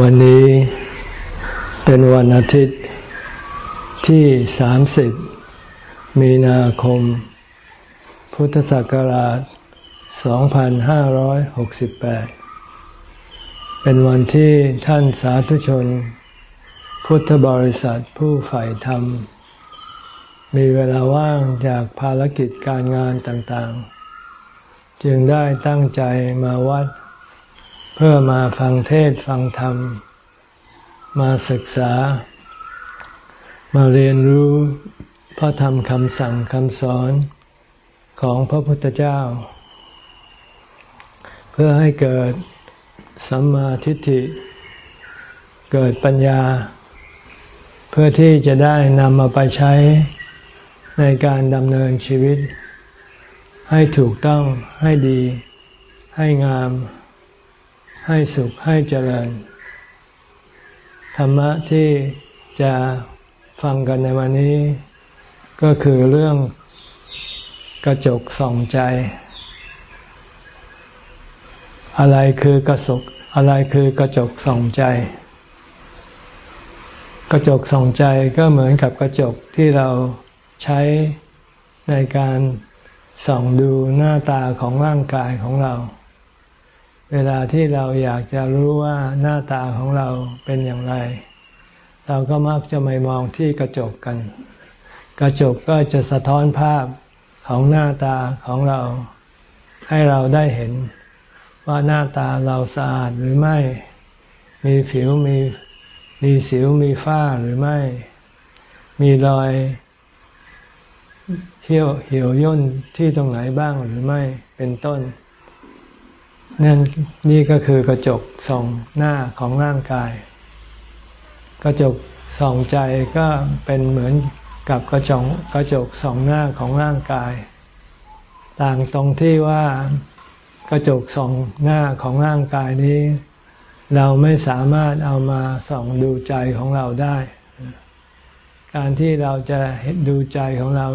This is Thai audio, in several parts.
วันนี้เป็นวันอาทิตย์ที่สามสิบมีนาคม พุทธศักราช 2568 เป็นวันที่ท่านสาธุชน พุทธบริษัทผู้ใฝ่ธรรม มีเวลาว่างจากภารกิจการงานต่างๆ จึงได้ตั้งใจมาวัด เพื่อมาฟังเทศฟังธรรม มาศึกษา มาเรียนรู้พระธรรมคำสั่งคำสอนของพระพุทธเจ้า เพื่อให้เกิดสัมมาทิฏฐิ เกิดปัญญา เพื่อที่จะได้นำมาไปใช้ในการดำเนินชีวิต ให้ถูกต้องให้ดีให้งาม ให้สุขให้เจริญ ธรรมะที่จะฟังกันในวันนี้ ก็คือเรื่องกระจกส่องใจ อะไรคือกระจกอะไรคือกระจกส่องใจ กระจกส่องใจก็เหมือนกับกระจกที่เราใช้ในการส่องดูหน้าตาของร่างกายของเรา เวลาที่เราอยากจะรู้ว่าหน้าตาของเราเป็นอย่างไร เราก็มักจะไม่มองที่กระจกกัน กระจกก็จะสะท้อนภาพของหน้าตาของเรา ให้เราได้เห็น ว่าหน้าตาเราสะอาดหรือไม่ มีผิวมีมีสิวมีฝ้าหรือไม่ มีรอยเหี่ยวเหี่ยวย่นที่ตรงไหนบ้างหรือไม่เป็นต้น นั่นนี่ก็คือกระจกส่องหน้าของร่างกาย กระจกส่องใจก็เป็นเหมือนกับกระจกกระจกส่องหน้าของร่างกาย ต่างตรงที่ว่ากระจกส่องหน้าของร่างกายนี้ เราไม่สามารถเอามาส่องดูใจของเราได้ การที่เราจะเห็นดูใจของเรา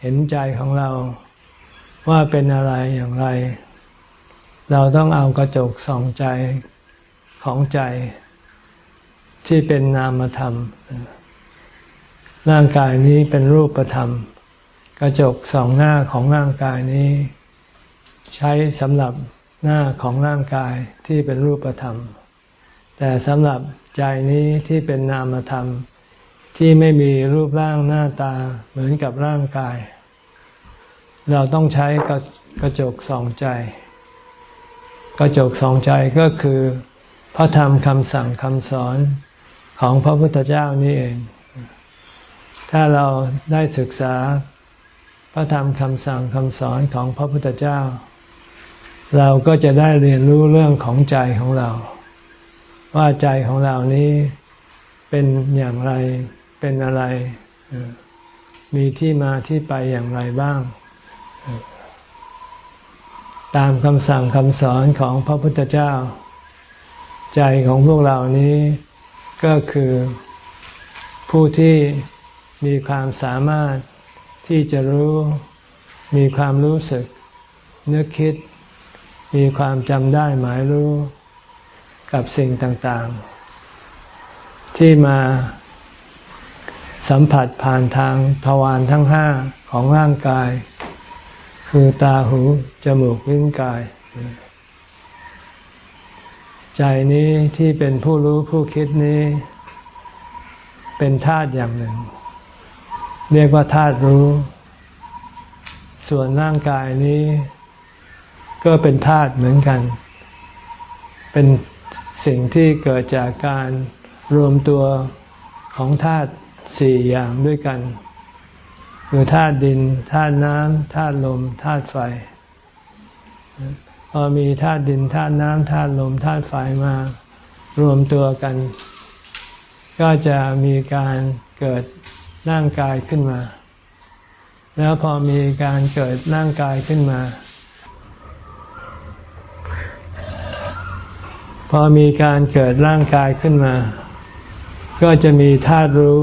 เห็นใจของเรา ว่าเป็นอะไรอย่างไร เราต้องเอากระจกส่องใจของใจที่เป็นนามธรรม ร่างกายนี้เป็นรูปธรรม กระจกสองหน้าของร่างกายนี้ ใช้สำหรับหน้าของร่างกายที่เป็นรูปธรรม แต่สำหรับใจนี้ที่เป็นนามธรรม ที่ไม่มีรูปร่างหน้าตาเหมือนกับร่างกาย เราต้องใช้กระจกส่องใจ กระจกสองใจก็คือพระธรรมคำสั่งคำสอนของพระพุทธเจ้านี่เอง ถ้าเราได้ศึกษาพระธรรมคำสั่งคำสอนของพระพุทธเจ้า เราก็จะได้เรียนรู้เรื่องของใจของเรา ว่าใจของเรานี้เป็นอย่างไรเป็นอะไร มีที่มาที่ไปอย่างไรบ้าง ตามคำสั่งคำสอนของพระพุทธเจ้า ใจของพวกเรานี้ก็คือผู้ที่มีความสามารถที่จะรู้ มีความรู้สึก นึกคิด มีความจำได้หมายรู้กับสิ่งต่างๆ ที่มาสัมผัสผ่านทางทวารทั้งห้าของร่างกาย คือตาหู จมูกลิ้นกาย ใจนี้ที่เป็นผู้รู้ผู้คิดนี้ เป็นธาตุอย่างหนึ่ง เรียกว่าธาตุรู้ ส่วนร่างกายนี้ ก็เป็นธาตุเหมือนกัน เป็นสิ่งที่เกิดจากการรวมตัวของธาตุสี่อย่างด้วยกัน คือธาตุดินธาตุน้ำธาตุลมธาตุไฟ พอมีธาตุดินธาตุน้ำธาตุลมธาตุไฟมารวมตัวกัน ก็จะมีการเกิดร่างกายขึ้นมา แล้วพอมีการเกิดร่างกายขึ้นมา พอมีการเกิดร่างกายขึ้นมา ก็จะมีธาตุรู้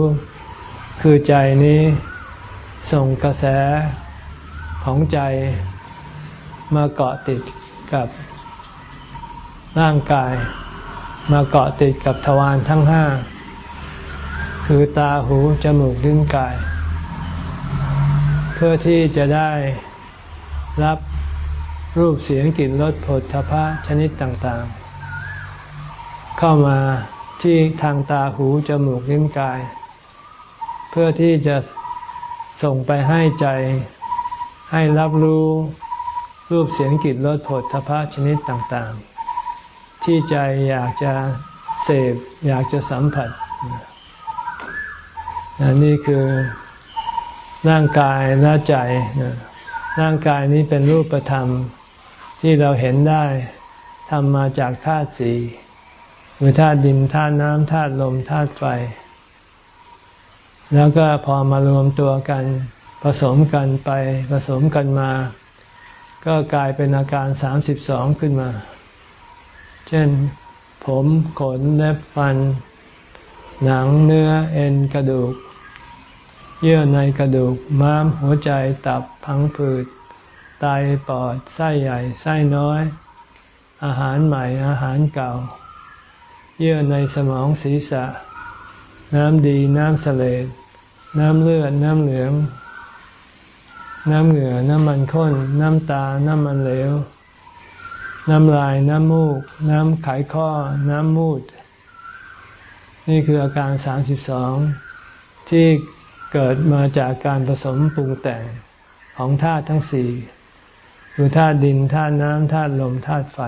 คือใจนี้ ส่งกระแสของใจมาเกาะติดกับร่างกาย มาเกาะติดกับทวารทั้งห้า คือตาหู จมูกลิ้นกาย เพื่อที่จะได้รับรูปเสียงกลิ่นรสผลทพะชนิดต่างๆ เข้ามาที่ทางตาหู จมูกลิ้นกาย เพื่อที่จะ ส่งไปให้ใจให้รับรู้รูปเสียงกลิ่นรสผลทพะชนิดต่างๆ ที่ใจอยากจะเสพอยากจะสัมผัสนี่คือร่างกายและใจร่างกายนี้เป็นรูปธรรมที่เราเห็นได้ทำมาจากธาตุสี่คือธาตุดินธาตุน้ำธาตุลมธาตุไฟ แล้วก็พอมารวมตัวกันผสมกันไปผสมกันมา ก็กลายเป็นอาการสามสิบสองขึ้นมา เช่น ผมขนเล็บฟัน หนังเนื้อเอ็นกระดูก เยื่อในกระดูก ม้ามหัวใจตับพังผืดไตปอดไส้ใหญ่ไส้น้อย อาหารใหม่อาหารเก่า เยื่อในสมองศีรษะ น้ำดีน้ำเสลดน้ำเลือด น้ำเหลือง น้ำเหงื่อ น้ำมันข้น น้ำตา น้ำมันเหลว น้ำลาย น้ำมูก น้ำไขข้อ น้ำมูด นี่คืออาการสามสิบสองที่เกิดมาจากการผสมปรุงแต่งของธาตุทั้งสี่คือธาตุดินธาตุน้ำธาตุลมธาตุไฟ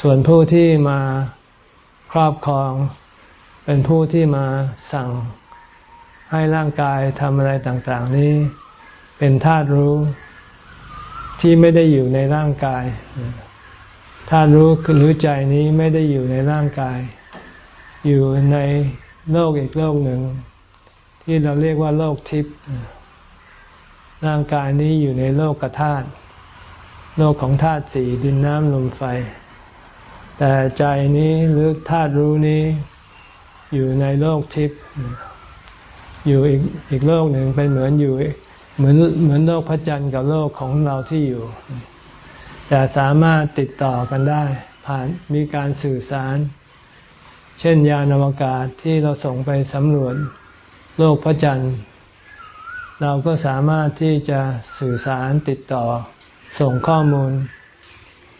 ส่วนผู้ที่มาครอบครอง เป็นผู้ที่มาสั่งให้ร่างกายทำอะไรต่างๆ นี้ เป็นธาตุรู้ที่ไม่ได้อยู่ในร่างกายธาตุรู้คือรู้ใจนี้ไม่ได้อยู่ในร่างกาย อยู่ในโลกอีกโลกหนึ่ง ที่เราเรียกว่าโลกทิพย์ร่างกายนี้อยู่ในโลกกธาตุโลกของธาตุสี่ดินน้ำลมไฟ แต่ใจนี้หรือธาตุรู้นี้ อยู่ในโลกทิพย์อยู่อีกอีกโลกหนึ่งเป็นเหมือนอยู่เหมือนเหมือนโลกพระจันทร์กับโลกของเราที่อยู่ แต่สามารถติดต่อกันได้ ผ่านมีการสื่อสาร เช่นยานอวกาศที่เราส่งไปสำรวจโลกพระจันทร์ เราก็สามารถที่จะสื่อสารติดต่อ ส่งข้อมูล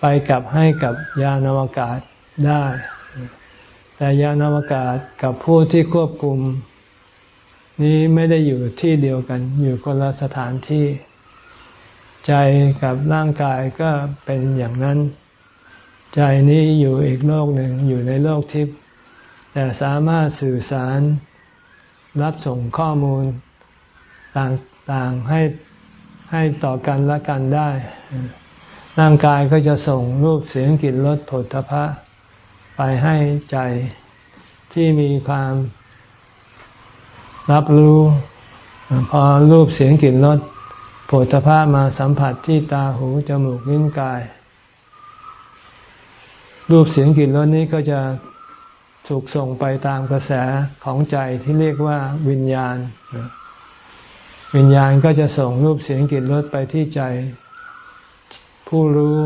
ไปกับให้กับยานอวกาศได้ แต่ยานอวกาศกับผู้ที่ควบคุม นี้ไม่ได้อยู่ที่เดียวกัน อยู่คนละสถานที่ ใจกับร่างกายก็เป็นอย่างนั้น ใจนี้อยู่อีกโลกหนึ่งอยู่ในโลกทิพย์แต่สามารถสื่อสารรับส่งข้อมูลต่างๆให้ให้ต่อกันและกันได้ ร่างกายก็จะส่งรูปเสียงกลิ่นรสผลทพะ ให้ใจที่มีความรับรู้ พอรูปเสียงกลิ่นรสผลทพะมาสัมผัสที่ตาหูจมูกลิ้นกาย รูปเสียงกลิ่นรสนี้ก็จะถูกส่งไปตามกระแสของใจที่เรียกว่าวิญญาณ วิญญาณก็จะส่งรูปเสียงกลิ่นรสไปที่ใจ ผู้รู้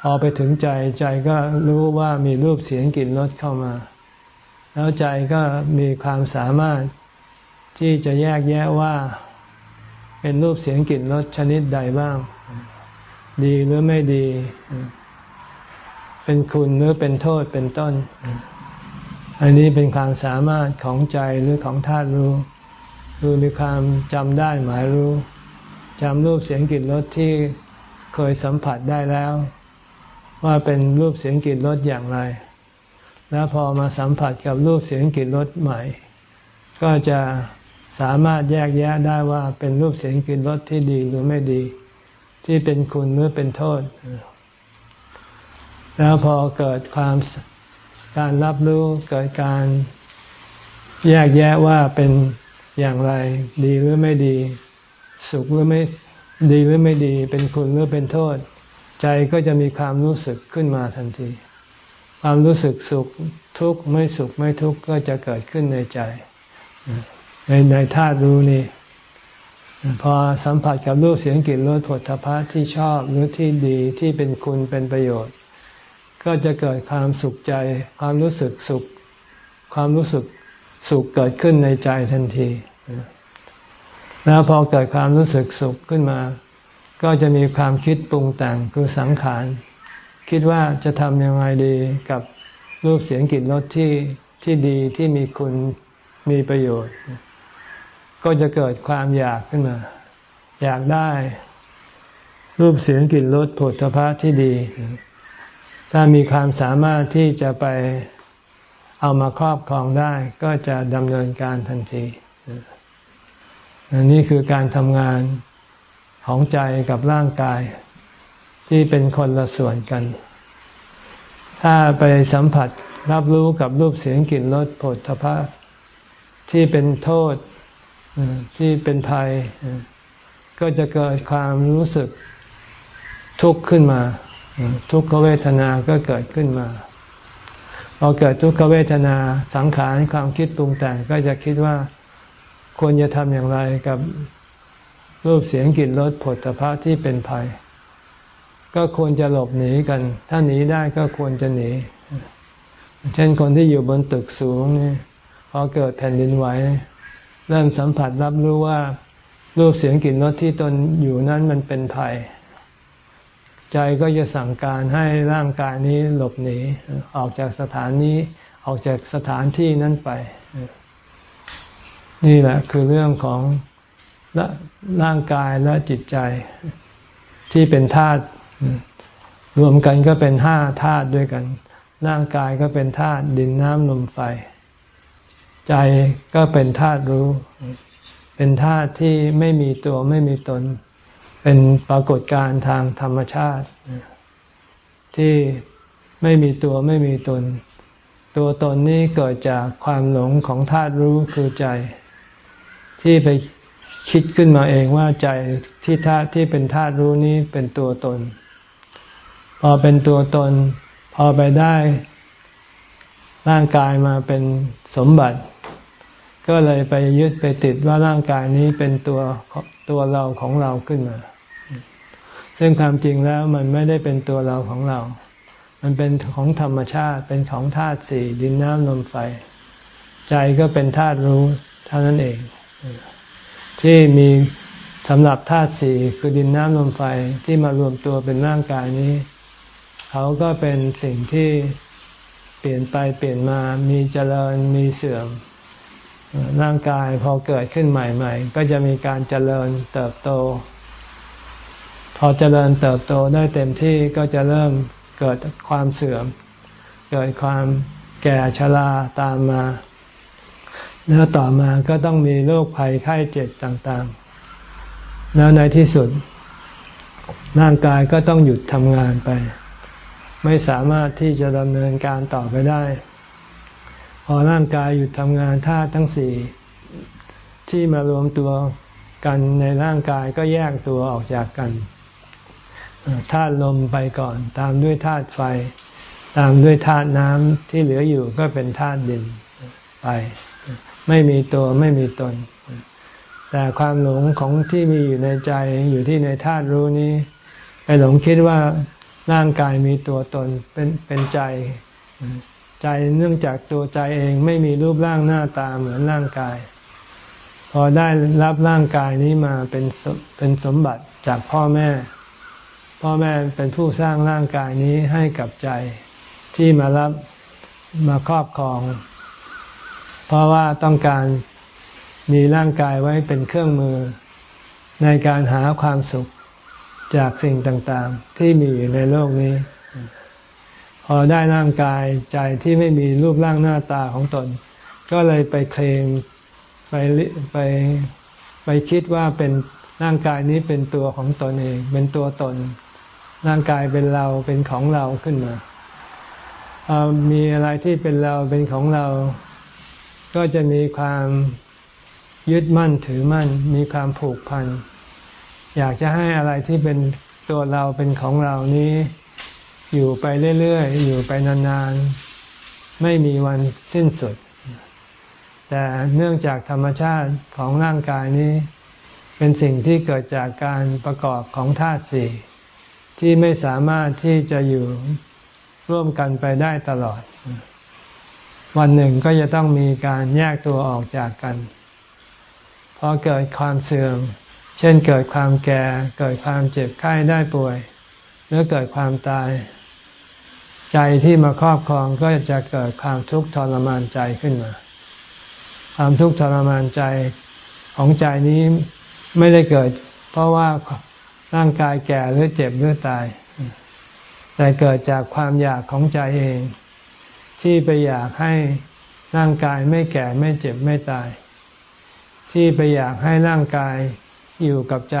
พอไปถึงใจใจก็รู้ว่ามีรูปเสียงกลิ่นรสเข้ามา แล้วใจก็มีความสามารถที่จะแยกแยะว่า เป็นรูปเสียงกลิ่นรสชนิดใดบ้าง ดีหรือไม่ดี เป็นคุณหรือเป็นโทษเป็นต้น อันนี้เป็นความสามารถของใจหรือของธาตุรู้คือมีความจำได้หมายรู้จำรูปเสียงกลิ่นรสที่เคยสัมผัสได้แล้ว ว่าเป็นรูปเสียงกลิ่นรสอย่างไร แล้วพอมาสัมผัสกับรูปเสียงกลิ่นรสใหม่ ก็จะสามารถแยกแยะได้ว่าเป็นรูปเสียงกลิ่นรสที่ดีหรือไม่ดี ที่เป็นคุณหรือเป็นโทษ แล้วพอเกิดความการรับรู้เกิดการแยกแยะว่าเป็นอย่างไร ดีหรือไม่ดี สุขหรือไม่ดีหรือไม่ดี เป็นคุณหรือเป็นโทษ ใจก็จะมีความรู้สึกขึ้นมาทันที ความรู้สึกสุขทุกข์ไม่สุขไม่ทุกข์ก็จะเกิดขึ้นในใจ ในในธาตุรู้นี่พอสัมผัสกับรูปเสียงกลิ่นรสผลทพะที่ชอบหรือที่ดีที่เป็นคุณเป็นประโยชน์ ก็จะเกิดความสุขใจ ความรู้สึกสุข ความรู้สึกสุขเกิดขึ้นในใจทันที แล้วพอเกิดความรู้สึกสุขขึ้นมา ก็จะมีความคิดปรุงแต่งคือสังขาร คิดว่าจะทำยังไงดีกับรูปเสียงกลิ่นรสที่ที่ดีที่มีคุณมีประโยชน์ ก็จะเกิดความอยากขึ้นมา อยากได้ รูปเสียงกลิ่นรสผลพภะที่ดี ถ้ามีความสามารถที่จะไปเอามาครอบครองได้ ก็จะดำเนินการทันทีนนี้คือการทำงาน ของใจกับร่างกาย ที่เป็นคนละส่วนกัน ถ้าไปสัมผัสรับรู้กับรูปเสียงกลิ่นรสผลทพะที่เป็นโทษที่เป็นภัย ก็จะเกิดความรู้สึกทุกข์ขึ้นมา ทุกขเวทนาก็เกิดขึ้นมาพอเกิดทุกขเวทนาสังขารความคิดปรุงแต่งก็จะคิดว่าควรจะทำอย่างไรกับ รูปเสียงกลิ่นรสผลตภะที่เป็นภัย ก็ควรจะหลบหนีกัน ถ้าหนีได้ก็ควรจะหนี เช่นคนที่อยู่บนตึกสูงนี่พอเกิดแผ่นดินไหวเริ่มสัมผัสรับรู้ว่ารูปเสียงกลิ่นรสที่ตนอยู่นั้นมันเป็นภัย ใจก็จะสั่งการให้ร่างกายนี้หลบหนีออกจากสถานนี้ออกจากสถานที่นั้นไป นี่แหละคือเรื่องของ ละร่างกายและจิตใจ ที่เป็นธาตุรวมกันก็เป็นห้าธาตุด้วยกัน ร่างกายก็เป็นธาตุดินน้ำลมไฟ ใจก็เป็นธาตุรู้ เป็นธาตุที่ไม่มีตัวไม่มีตน เป็นปรากฏการณ์ทางธรรมชาติ ที่ไม่มีตัวไม่มีตน ตัวตนนี้เกิดจากความหลงของธาตุรู้คือใจ ที่ไป คิดขึ้นมาเองว่าใจที่ธาตุที่เป็นธาตุรู้นี้เป็นตัวตน พอเป็นตัวตน พอไปได้ร่างกายมาเป็นสมบัติ ก็เลยไปยึดไปติดว่าร่างกายนี้เป็นตัวตัวเราของเราขึ้นมา ซึ่งความจริงแล้วมันไม่ได้เป็นตัวเราของเรา มันเป็นของธรรมชาติเป็นของธาตุสี่ดินน้ำลมไฟ ใจก็เป็นธาตุรู้เท่านั้นเอง ที่มีสำหรับธาตุสี่คือดินน้ำลมไฟที่มารวมตัวเป็นร่างกายนี้ เขาก็เป็นสิ่งที่เปลี่ยนไปเปลี่ยนมามีเจริญมีเสื่อม ร่างกายพอเกิดขึ้นใหม่ ๆ ก็จะมีการเจริญเติบโต พอเจริญเติบโตได้เต็มที่ก็จะเริ่มเกิดความเสื่อม เกิดความแก่ชราตามมา แล้วต่อมาก็ต้องมีโรคภัยไข้เจ็บต่างๆ แล้วในที่สุด ร่างกายก็ต้องหยุดทำงานไป ไม่สามารถที่จะดำเนินการต่อไปได้ พอร่างกายหยุดทำงานธาตุทั้งสี่ที่มารวมตัวกันในร่างกายก็แยกตัวออกจากกันธาตุลมไปก่อน ตามด้วยธาตุไฟ ตามด้วยธาตุน้ำที่เหลืออยู่ก็เป็นธาตุดินไป ไม่มีตัวไม่มีตน แต่ความหลงของที่มีอยู่ในใจอยู่ที่ในธาตุรู้นี้ไปหลงคิดว่าร่างกายมีตัวตนเป็นเป็นใจ ใจเนื่องจากตัวใจเองไม่มีรูปร่างหน้าตาเหมือนร่างกาย พอได้รับร่างกายนี้มาเป็นเป็นสมบัติจากพ่อแม่ พ่อแม่เป็นผู้สร้างร่างกายนี้ให้กับใจที่มารับมาครอบครอง เพราะว่าต้องการมีร่างกายไว้เป็นเครื่องมือ ในการหาความสุขจากสิ่งต่างๆ ที่มีอยู่ในโลกนี้ พอได้ร่างกายใจที่ไม่มีรูปร่างหน้าตาของตน ก็เลยไปเคลมไปไปไปคิดว่าเป็นร่างกายนี้เป็นตัวของตนเอง เป็นตัวตน ร่างกายเป็นเราเป็นของเราขึ้นมามีอะไรที่เป็นเราเป็นของเรา ก็จะมีความยึดมั่นถือมั่น มีความผูกพัน อยากจะให้อะไรที่เป็นตัวเราเป็นของเรานี้ อยู่ไปเรื่อยๆ อยู่ไปนานๆ ไม่มีวันสิ้นสุด แต่เนื่องจากธรรมชาติของร่างกายนี้ เป็นสิ่งที่เกิดจากการประกอบของธาตุสี่ที่ไม่สามารถที่จะอยู่ร่วมกันไปได้ตลอด วันหนึ่งก็จะต้องมีการแยกตัวออกจากกันพอเกิดความเสื่อม เช่นเกิดความแก่ เกิดความเจ็บไข้ได้ป่วย หรือเกิดความตาย ใจที่มาครอบครองก็จะเกิดความทุกข์ทรมานใจขึ้นมา ความทุกข์ทรมานใจของใจนี้ไม่ได้เกิด เพราะว่าร่างกายแก่หรือเจ็บหรือตาย แต่เกิดจากความอยากของใจเอง ที่ไปอยากให้ร่างกายไม่แก่ไม่เจ็บไม่ตาย ที่ไปอยากให้ร่างกายอยู่กับใจ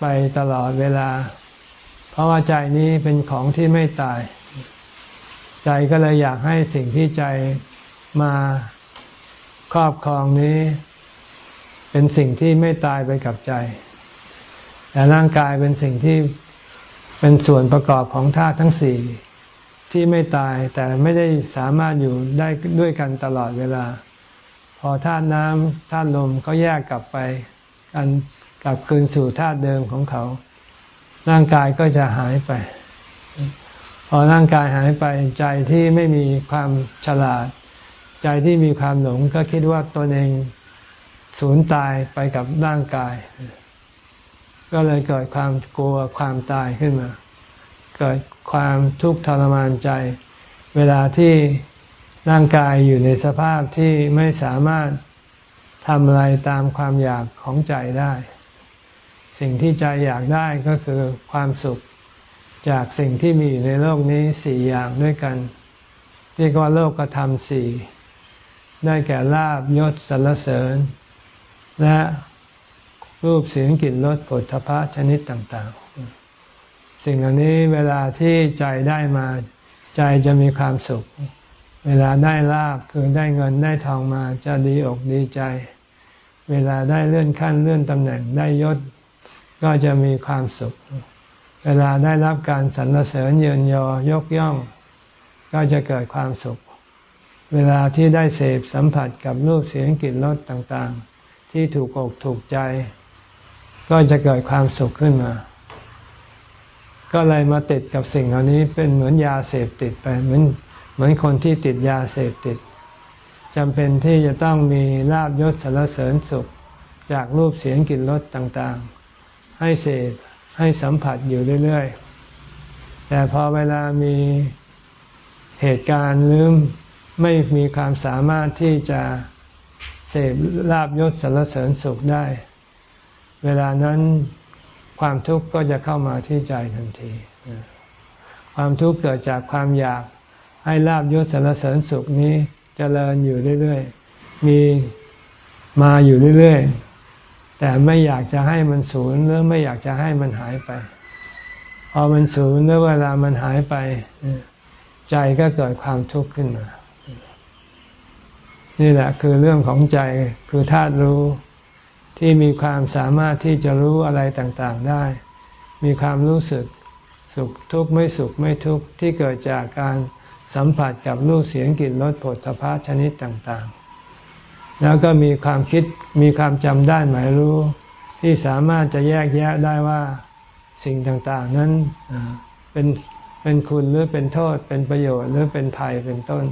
ไปตลอดเวลา เพราะว่าใจนี้เป็นของที่ไม่ตาย ใจก็เลยอยากให้สิ่งที่ใจมาครอบครองนี้ เป็นสิ่งที่ไม่ตายไปกับใจ แต่ร่างกายเป็นสิ่งที่เป็นส่วนประกอบของธาตุทั้งสี่ ที่ไม่ตายแต่ไม่ได้สามารถอยู่ได้ด้วยกันตลอดเวลา พอธาตุน้ำธาตุลมเขาแยกกลับไปกันกลับคืนสู่ธาตุเดิมของเขา ร่างกายก็จะหายไป พอร่างกายหายไปใจที่ไม่มีความฉลาด ใจที่มีความหลงก็คิดว่าตนเองสูญตายไปกับร่างกาย ก็เลยเกิดความกลัวความตายขึ้นมา เกิด ความทุกข์ทรมานใจ เวลาที่ร่างกายอยู่ในสภาพที่ไม่สามารถทำอะไรตามความอยากของใจได้ สิ่งที่ใจอยากได้ก็คือความสุขจากสิ่งที่มีอยู่ในโลกนี้สี่อย่างด้วยกัน เรียกว่าโลกธรรมสี่ได้แก่ลาบยศสรรเสริญ และรูปเสียงกลิ่นรสผลทพะชนิดต่าง ๆ สิ่งเหล่านี้เวลาที่ใจได้มาใจจะมีความสุข เวลาได้ลาบคือได้เงินได้ทองมาจะดีอกดีใจ เวลาได้เลื่อนขั้นเลื่อนตำแหน่งได้ยศก็จะมีความสุข เวลาได้รับการสรรเสริญเยินยอยกย่อง ก็จะเกิดความสุข เวลาที่ได้เสพสัมผัสกับรูปเสียงกลิ่นรสต่างๆ ที่ถูกอกถูกใจ ก็จะเกิดความสุขขึ้นมา ก็เลยมาติดกับสิ่งเหล่านี้เป็นเหมือนยาเสพติดไปเหมือนเหมือนคนที่ติดยาเสพติดจำเป็นที่จะต้องมีลาบยศสารเสริญสุข จากรูปเสียงกลิ่นรสต่างๆ ให้เสพให้สัมผัสอยู่เรื่อยๆ แต่พอเวลามีเหตุการณ์หรือไม่มีความสามารถที่จะเสพลาบยศสารเสริญสุขได้ เวลานั้น ความทุกข์ก็จะเข้ามาที่ใจทันที ความทุกข์เกิดจากความอยากให้ลาบยศสารเสริญสุขนี้จเจริญอยู่เรื่อยๆ มีมาอยู่เรื่อยๆ แต่ไม่อยากจะให้มันสูญหรือไม่อยากจะให้มันหายไป พอมันสูญหรือเวลามันหายไป ใจก็เกิดความทุกข์ขึ้นมา นี่แหละคือเรื่องของใจคือธาตุรู้ ที่มีความสามารถที่จะรู้อะไรต่างๆได้ มีความรู้สึกสุขทุกข์ไม่สุขไม่ทุกข์ที่เกิดจากการสัมผัสกับรูปเสียงกลิ่นรสผลพะชนิดต่างๆ แล้วก็มีความคิดมีความจำได้หมายรู้ ที่สามารถจะแยกแยะได้ว่าสิ่งต่างๆ นั้นเป็นเป็นคุณหรือเป็นโทษเป็นประโยชน์หรือเป็นภัยเป็นต้น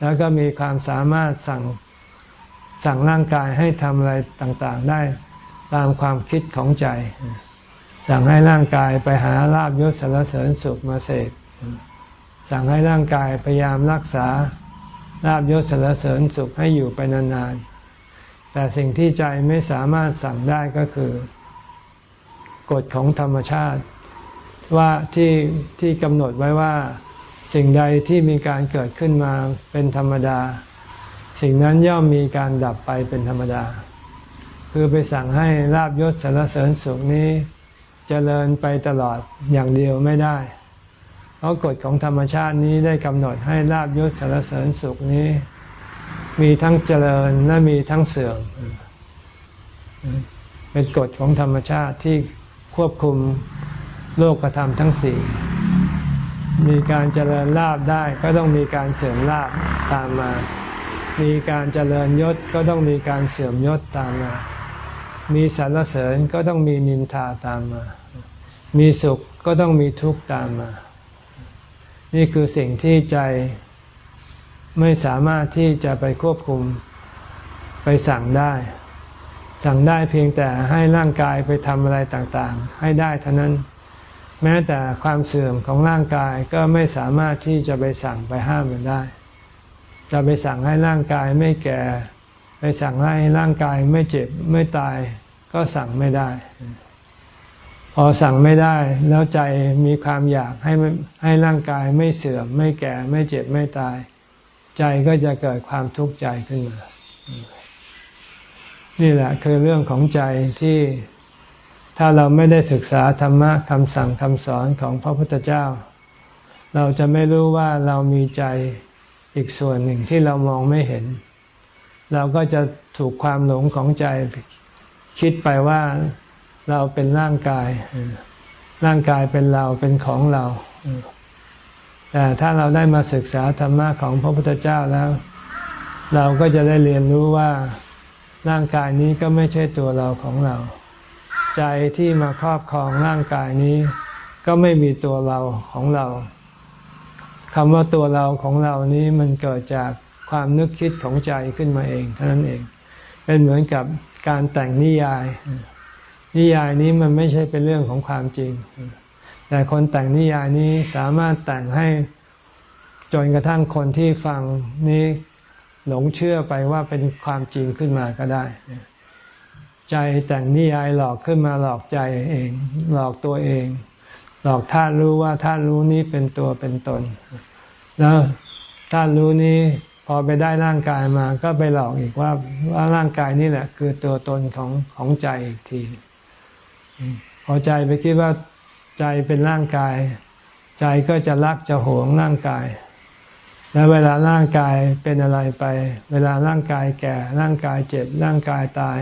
แล้วก็มีความสามารถสั่ง สั่งร่างกายให้ทำอะไรต่างๆ ได้ตามความคิดของใจ สั่งให้ร่างกายไปหาลาบยศสารเสริญสุขมาเสพสั่งให้ร่างกายพยายามรักษาลาบยศสารเสริญสุขให้อยู่ไปนานๆ แต่สิ่งที่ใจไม่สามารถสั่งได้ก็คือกฎของธรรมชาติ ว่าที่ที่กำหนดไว้ว่าสิ่งใดที่มีการเกิดขึ้นมาเป็นธรรมดา สิ่งนั้นย่อมมีการดับไปเป็นธรรมดา คือไปสั่งให้ลาบยศสารเสริญสุขนี้จเจริญไปตลอดอย่างเดียวไม่ได้ เพราะกฎของธรรมชาตินี้ได้กำหนดให้ลาบยศสารเสริญสุขนี้ มีทั้งเจริญและมีทั้งเสื่อม เป็นกฎของธรรมชาติที่ควบคุมโลกธรรมทั้งสี่มีการเจริญลาบได้ก็ต้องมีการเสื่อมลาบตามมา มีการเจริญยศก็ต้องมีการเสื่อมยศตามมา มีสรรเสริญก็ต้องมีนินทาตามมา มีสุขก็ต้องมีทุกข์ตามมา นี่คือสิ่งที่ใจไม่สามารถที่จะไปควบคุมไปสั่งได้ สั่งได้เพียงแต่ให้ร่างกายไปทำอะไรต่างๆ ให้ได้เท่านั้น แม้แต่ความเสื่อมของร่างกายก็ไม่สามารถที่จะไปสั่งไปห้ามมันได้ จะไปสั่งให้ร่างกายไม่แก่ ไปสั่งให้ร่างกายไม่เจ็บไม่ตาย ก็สั่งไม่ได้ พอสั่งไม่ได้ แล้วใจมีความอยากให้ให้ร่างกายไม่เสื่อม ไม่แก่ไม่เจ็บไม่ตาย ใจก็จะเกิดความทุกข์ใจขึ้นมา นี่แหละคือเรื่องของใจที่ถ้าเราไม่ได้ศึกษาธรรมะคำสั่งคำสอนของพระพุทธเจ้า เราจะไม่รู้ว่าเรามีใจ อีกส่วนหนึ่งที่เรามองไม่เห็น เราก็จะถูกความหลงของใจคิดไปว่าเราเป็นร่างกาย ร่างกายเป็นเราเป็นของเรา แต่ถ้าเราได้มาศึกษาธรรมะของพระพุทธเจ้าแล้ว เราก็จะได้เรียนรู้ว่าร่างกายนี้ก็ไม่ใช่ตัวเราของเรา ใจที่มาครอบครองร่างกายนี้ ก็ไม่มีตัวเราของเรา คำว่าตัวเราของเรานี้มันเกิดจากความนึกคิดของใจขึ้นมาเองเท่านั้นเอง เป็นเหมือนกับการแต่งนิยาย นิยายนี้มันไม่ใช่เป็นเรื่องของความจริง แต่คนแต่งนิยายนี้สามารถแต่งให้จนกระทั่งคนที่ฟังนี้หลงเชื่อไปว่าเป็นความจริงขึ้นมาก็ได้ ใจแต่งนิยายหลอกขึ้นมาหลอกใจเอง หลอกตัวเอง หลอกท่านรู้ว่าท่านรู้นี้เป็นตัวเป็นตน แล้วท่านรู้นี้พอไปได้ร่างกายมาก็ไปหลอกอีกว่าว่าร่างกายนี่แหละ คือตัวตนของของใจอีกทีพอใจไปคิดว่าใจเป็นร่างกาย ใจก็จะรักจะหวงร่างกาย แล้วเวลาร่างกายเป็นอะไรไป เวลาร่างกายแก่ ร่างกายเจ็บ ร่างกายตาย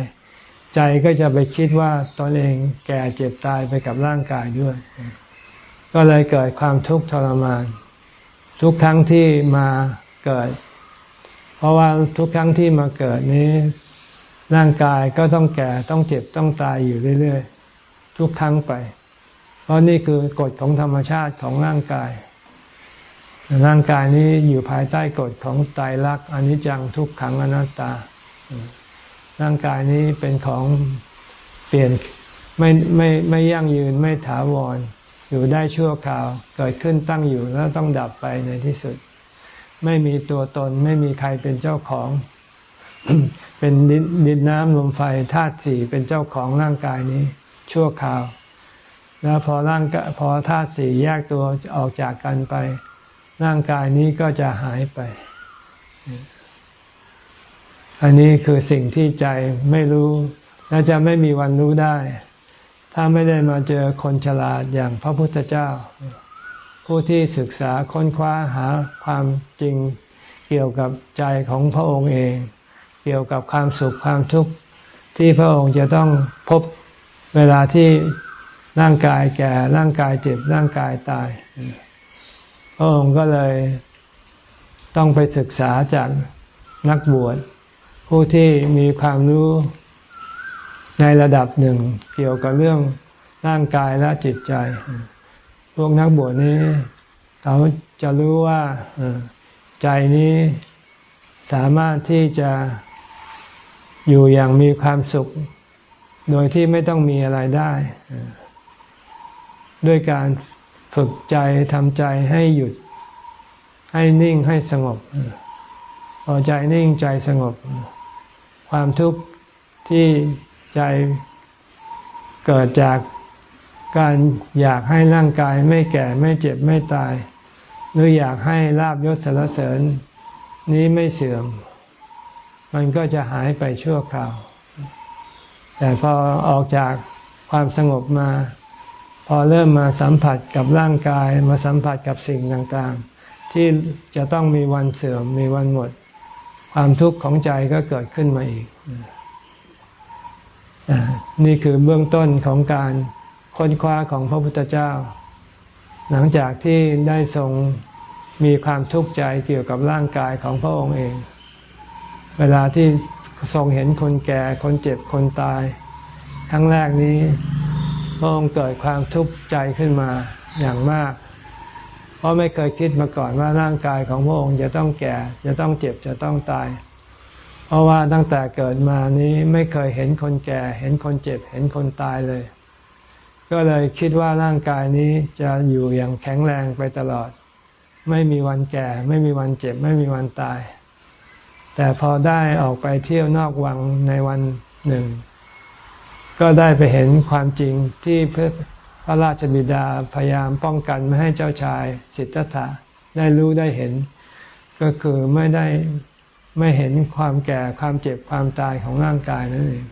ใจก็จะไปคิดว่าตนเองแก่เจ็บตายไปกับร่างกายด้วย ก็เลยเกิดความทุกข์ทรมาน ทุกครั้งที่มาเกิด เพราะว่าทุกครั้งที่มาเกิดนี้ ร่างกายก็ต้องแก่ต้องเจ็บต้องตายอยู่เรื่อยๆ ทุกครั้งไป เพราะนี่คือกฎของธรรมชาติของร่างกาย ร่างกายนี้อยู่ภายใต้กฎของตายรักอนิจจังทุกขังอนัตตา ร่างกายนี้เป็นของเปลี่ยนไม่ไม่ไม่ยั่งยืนไม่ถาวร อยู่ได้ชั่วคราว เกิดขึ้นตั้งอยู่แล้วต้องดับไปในที่สุด ไม่มีตัวตนไม่มีใครเป็นเจ้าของ เป็นดินน้ำลมไฟธาตุสี่เป็นเจ้าของร่างกายนี้ ชั่วคราว แล้วพอร่างกพอธาตุสี่แยกตัวออกจากกันไป ร่างกายนี้ก็จะหายไป อันนี้คือสิ่งที่ใจไม่รู้ และจะไม่มีวันรู้ได้ ถ้าไม่ได้มาเจอคนฉลาดอย่างพระพุทธเจ้า ผู้ที่ศึกษาค้นคว้าหาความจริงเกี่ยวกับใจของพระองค์เอง เกี่ยวกับความสุขความทุกข์ที่พระองค์จะต้องพบเวลาที่ร่างกายแก่ร่างกายเจ็บร่างกายตาย พระองค์ก็เลยต้องไปศึกษาจากนักบวชผู้ที่มีความรู้ ในระดับหนึ่งเกี่ยวกับเรื่องร่างกายและจิตใจ พวกนักบวชนี้ เขาจะรู้ว่าใจนี้สามารถที่จะอยู่อย่างมีความสุข โดยที่ไม่ต้องมีอะไรได้ ด้วยการฝึกใจทำใจให้หยุด ให้นิ่งให้สงบพอใจนิ่งใจสงบ ความทุกข์ที่ ใจเกิดจากการอยากให้ร่างกายไม่แก่ไม่เจ็บไม่ตาย หรืออยากให้ลาบยศสารเสริญนี้ไม่เสื่อม มันก็จะหายไปชั่วคราว แต่พอออกจากความสงบมา พอเริ่มมาสัมผัสกับร่างกายมาสัมผัสกับสิ่งต่างๆ ที่จะต้องมีวันเสื่อมมีวันหมด ความทุกข์ของใจก็เกิดขึ้นมาอีก นี่คือเบื้องต้นของการค้นคว้าของพระพุทธเจ้า หลังจากที่ได้ทรงมีความทุกข์ใจเกี่ยวกับร่างกายของพระองค์เอง เวลาที่ทรงเห็นคนแก่คนเจ็บคนตายครั้งแรกนี้พระองค์เกิดความทุกข์ใจขึ้นมาอย่างมาก เพราะไม่เคยคิดมาก่อนว่าร่างกายของพระองค์จะต้องแก่ จะต้องเจ็บจะต้องตาย เพราะว่าตั้งแต่เกิดมานี้ไม่เคยเห็นคนแก่ เห็นคนเจ็บ เห็นคนตายเลย ก็เลยคิดว่าร่างกายนี้จะอยู่อย่างแข็งแรงไปตลอด ไม่มีวันแก่ ไม่มีวันเจ็บ ไม่มีวันตาย แต่พอได้ออกไปเที่ยวนอกวังในวันหนึ่ง ก็ได้ไปเห็นความจริงที่พระราชบิดาพยายามป้องกันไม่ให้เจ้าชายสิทธัตถะได้รู้ได้เห็น ก็คือไม่ได้ ไม่เห็นความแก่ความเจ็บความตายของร่างกายนั่นเอง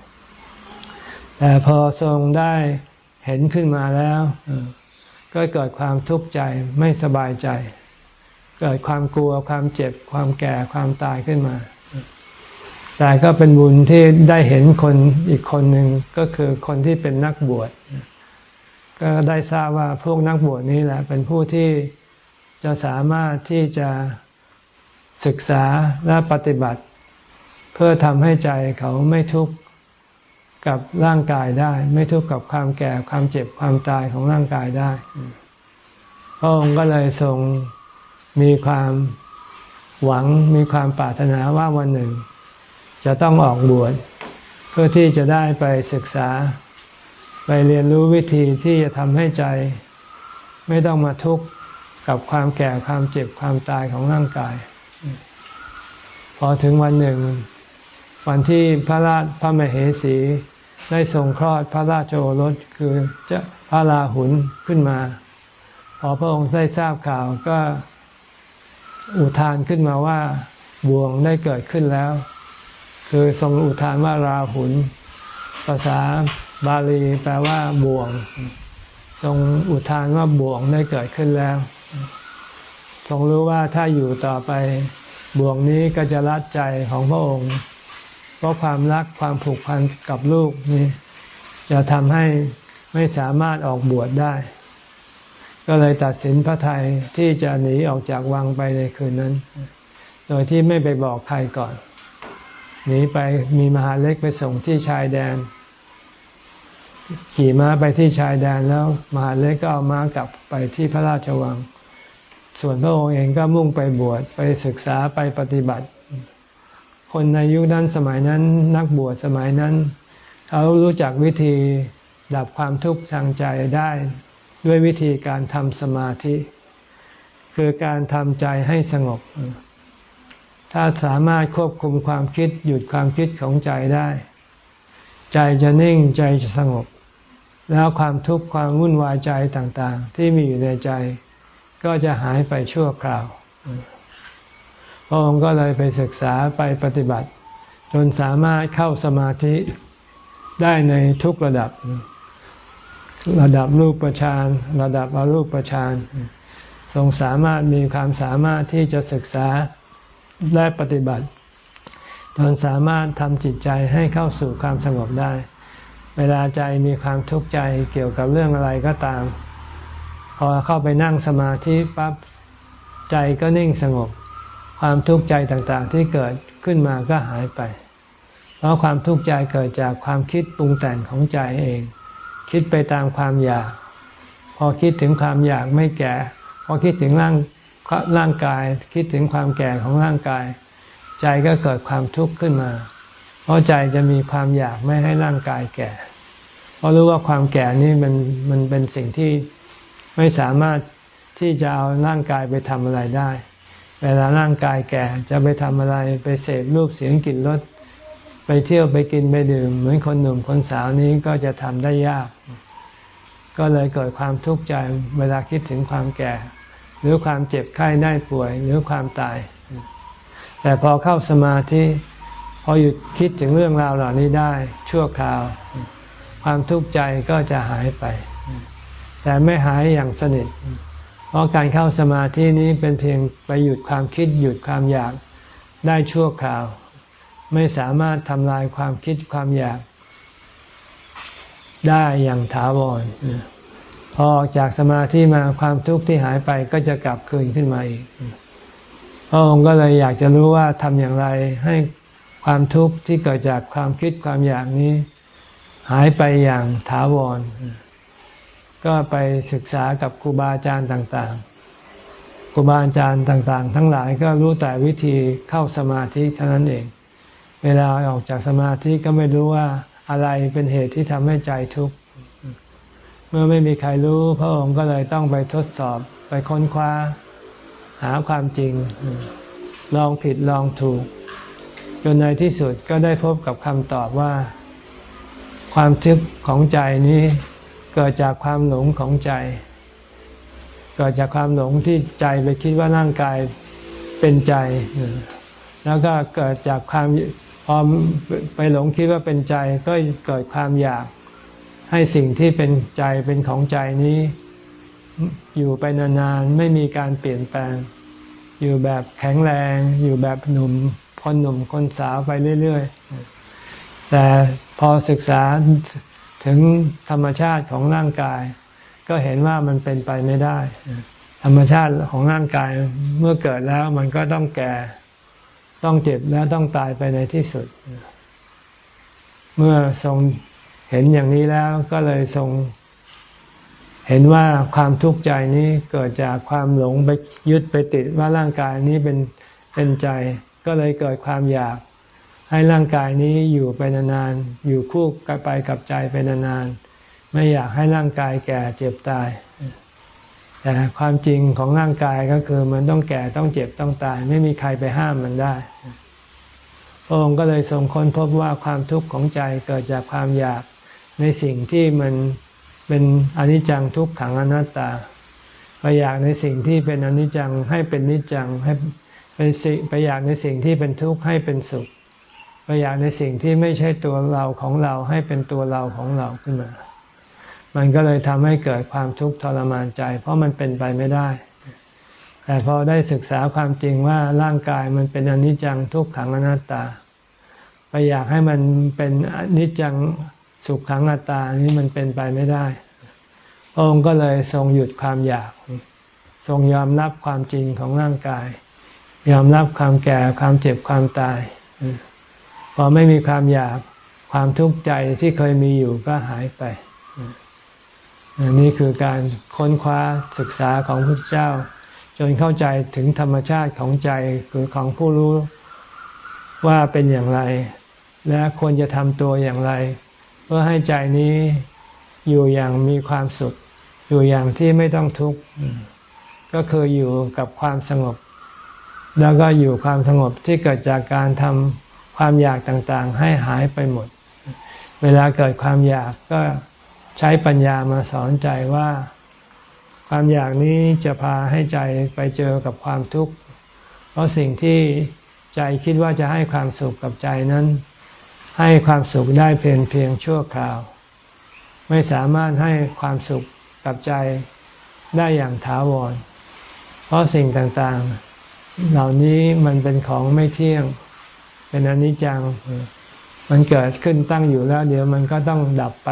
แต่พอทรงได้เห็นขึ้นมาแล้ว ก็เกิดความทุกข์ใจไม่สบายใจ เกิดความกลัวความเจ็บ ความแก่ความตายขึ้นมา แต่ก็เป็นบุญที่ได้เห็นคนอีกคนหนึ่งก็คือคนที่เป็นนักบวชก็ได้ทราบว่าพวกนักบวชนี้แหละ เป็นผู้ที่จะสามารถที่จะ ศึกษาและปฏิบัติ เพื่อทำให้ใจเขาไม่ทุกข์กับร่างกายได้ ไม่ทุกข์กับความแก่ความเจ็บความตายของร่างกายได้พระองค์ก็เลยทรงมีความหวังมีความปรารถนาว่าวันหนึ่ง จะต้องออกบวชเพื่อที่จะได้ไปศึกษา ไปเรียนรู้วิธีที่จะทำให้ใจ ไม่ต้องมาทุกข์กับความแก่ความเจ็บความตายของร่างกาย อถึงวันหนึ่ง วันที่พระราชพระมเหสีได้ทรงคลอดพระราชโอรสคือจะพระราหุลขึ้นมา พอพระองค์ได้ทราบข่าวก็อุทานขึ้นมาว่าบ่วงได้เกิดขึ้นแล้ว คือทรงอุทานว่าราหุลภาษาบาลีแปลว่าบ่วง ทรงอุทานว่าบ่วงได้เกิดขึ้นแล้ว ทรงรู้ว่าถ้าอยู่ต่อไป บ่วงนี้ก็จะรัดใจของพระองค์ เพราะความรักความผูกพันกับลูกนี้ จะทำให้ไม่สามารถออกบวชได้ ก็เลยตัดสินพระไทยที่จะหนีออกจากวังไปในคืนนั้น โดยที่ไม่ไปบอกใครก่อน หนีไปมีมหาเล็กไปส่งที่ชายแดน ขี่ม้าไปที่ชายแดนแล้ว มหาเล็กก็เอาม้ากลับไปที่พระราชวัง ส่วนพระองค์เองก็มุ่งไปบวชไปศึกษาไปปฏิบัติ คนในยุคนั้นสมัยนั้น นักบวชสมัยนั้น เขารู้จักวิธีดับความทุกข์ทางใจได้ด้วยวิธีการทำสมาธิ คือการทำใจให้สงบ ถ้าสามารถควบคุมความคิดหยุดความคิดของใจได้ ใจจะนิ่งใจจะสงบ แล้วความทุกข์ความวุ่นวายใจต่างๆ ที่มีอยู่ในใจ ก็จะหายไปชั่วคราว พระองค์ก็เลยไปศึกษาไปปฏิบัติ จนสามารถเข้าสมาธิได้ในทุกระดับ ระดับรูปประชานระดับอรูปประชานทรงสามารถมีความสามารถที่จะศึกษาและปฏิบัติจนสามารถทำจิตใจให้เข้าสู่ความสงบได้ เวลาใจมีความทุกข์ใจเกี่ยวกับเรื่องอะไรก็ตาม อเข้าไปนั่งสมาธิปั๊บใจก็นิ่งสงบ ความทุกข์ใจต่างๆ ที่เกิดขึ้นมาก็หายไป เพราะความทุกข์ใจเกิดจากความคิดปรุงแต่งของใจเอง คิดไปตามความอยาก พอคิดถึงความอยากไม่แก่ พอคิดถึงร่างร่างกาย คิดถึงความแก่ของร่างกาย ใจก็เกิดความทุกข์ขึ้นมา เพราะใจจะมีความอยากไม่ให้ร่างกายแก่ เพราะรู้ว่าความแก่นี่มันมันเป็นสิ่งที่ ไม่สามารถที่จะเอาร่างกายไปทำอะไรได้ เวลาร่างกายแก่จะไปทำอะไรไปเสพรูปเสียงกลิ่นรสไปเที่ยวไปกินไปดื่ม เหมือนคนหนุ่มคนสาวนี้ก็จะทำได้ยาก ก็เลยเกิดความทุกข์ใจเวลาคิดถึงความแก่ หรือความเจ็บไข้ได้ป่วย หรือความตาย แต่พอเข้าสมาธิพอหยุดคิดถึงเรื่องราวเหล่านี้ได้ชั่วคราว ความทุกข์ใจก็จะหายไป แต่ไม่หายอย่างสนิท เพราะการเข้าสมาธินี้เป็นเพียงไปหยุดความคิดหยุดความอยากได้ชั่วคราว ไม่สามารถทำลายความคิดความอยาก ได้อย่างถาวรพอออกจากสมาธิมาความทุกข์ที่หายไปก็จะกลับคืนขึ้นมาอีกพระองค์ก็เลยอยากจะรู้ว่าทำอย่างไรให้ความทุกข์ที่เกิดจากความคิดความอยากนี้ หายไปอย่างถาวร ก็ไปศึกษากับครูบาอาจารย์ต่างๆครูบาอาจารย์ต่างๆ ทั้งหลายก็รู้แต่วิธีเข้าสมาธิเท่านั้นเอง เวลาออกจากสมาธิก็ไม่รู้ว่าอะไรเป็นเหตุที่ทำให้ใจทุกข์เมื่อไม่มีใครรู้ พระองค์ก็เลยต้องไปทดสอบไปค้นคว้า หาความจริง ลองผิดลองถูก จนในที่สุดก็ได้พบกับคำตอบว่า ความทุกข์ของใจนี้ เกิดจากความหลงของใจ เกิดจากความหลงที่ใจไปคิดว่าร่างกายเป็นใจ แล้วก็เกิดจากความพอไปหลงคิดว่าเป็นใจ ก็เกิดความอยากให้สิ่งที่เป็นใจเป็นของใจนี้ อยู่ไปนานๆไม่มีการเปลี่ยนแปลง อยู่แบบแข็งแรง อยู่แบบหนุ่มคนหนุ่มคนสาวไปเรื่อยๆแต่พอศึกษา ถึงธรรมชาติของร่างกาย ก็เห็นว่ามันเป็นไปไม่ได้ ธรรมชาติของร่างกายเมื่อเกิดแล้วมันก็ต้องแก่ ต้องเจ็บแล้วต้องตายไปในที่สุด เมื่อทรงเห็นอย่างนี้แล้วก็เลยทรงเห็นว่าความทุกข์ใจนี้เกิดจากความหลงไปยึดไปติดว่าร่างกายนี้เป็นเป็นใจ ก็เลยเกิดความอยาก ให้ร่างกายนี้อยู่ไปนานๆ อยู่คู่กันไปกับใจไปนานๆ ไม่อยากให้ร่างกายแก่เจ็บตาย แต่ความจริงของร่างกายก็คือมันต้องแก่ต้องเจ็บต้องตาย ไม่มีใครไปห้ามมันได้ พระองค์ก็เลยทรงค้นพบว่าความทุกข์ของใจเกิดจากความอยากในสิ่งที่มันเป็นอนิจจังทุกขังอนัตตาไปอยากในสิ่งที่เป็นอนิจจังให้เป็นนิจจังให้ไปอยากในสิ่งที่เป็นทุกข์ให้เป็นสุข ไปอยากในสิ่งที่ไม่ใช่ตัวเราของเราให้เป็นตัวเราของเราขึ้นมา มันก็เลยทำให้เกิดความทุกข์ทรมานใจ เพราะมันเป็นไปไม่ได้ แต่พอได้ศึกษาความจริงว่าร่างกายมันเป็นอนิจจังทุกขังอนัตตา ไปอยากให้มันเป็นอนิจจังสุขขังอัตตานี้มันเป็นไปไม่ได้ พระองค์ก็เลยทรงหยุดความอยาก ทรงยอมรับความจริงของร่างกาย ยอมรับความแก่ความเจ็บความตาย พอไม่มีความอยากความทุกข์ใจที่เคยมีอยู่ก็หายไปนี่คือการค้นคว้าศึกษาของพระเจ้า จนเข้าใจถึงธรรมชาติของใจคือของผู้รู้ว่าเป็นอย่างไร และควรจะทำตัวอย่างไร เพื่อให้ใจนี้อยู่อย่างมีความสุข อยู่อย่างที่ไม่ต้องทุกข์ก็คืออยู่กับความสงบ แล้วก็อยู่ความสงบที่เกิดจากการทำ ความอยากต่างๆ ให้หายไปหมด เวลาเกิดความอยากก็ใช้ปัญญามาสอนใจว่า ความอยากนี้จะพาให้ใจไปเจอกับความทุกข์ เพราะสิ่งที่ใจคิดว่าจะให้ความสุขกับใจนั้น ให้ความสุขได้เพียงเพียงชั่วคราว ไม่สามารถให้ความสุขกับใจได้อย่างถาวร เพราะสิ่งต่างๆ เหล่านี้มันเป็นของไม่เที่ยง เป็นอนิจจัง มันเกิดขึ้นตั้งอยู่แล้ว เดี๋ยวมันก็ต้องดับไป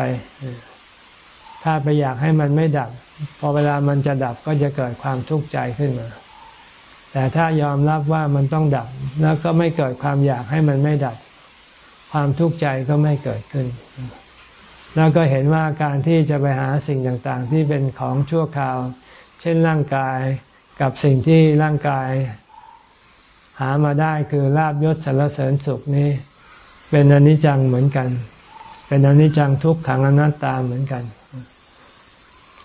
ถ้าไปอยากให้มันไม่ดับ พอเวลามันจะดับก็จะเกิดความทุกข์ใจขึ้นมา แต่ถ้ายอมรับว่ามันต้องดับ แล้วก็ไม่เกิดความอยากให้มันไม่ดับ ความทุกข์ใจก็ไม่เกิดขึ้น แล้วก็เห็นว่าการที่จะไปหาสิ่งต่างๆ ที่เป็นของชั่วคราว เช่นร่างกายกับสิ่งที่ร่างกาย หามาได้คือลาบยศสารเสริญสุขนี้ เป็นอนิจจังเหมือนกัน เป็นอนิจจังทุกขังอนัตตาเหมือนกัน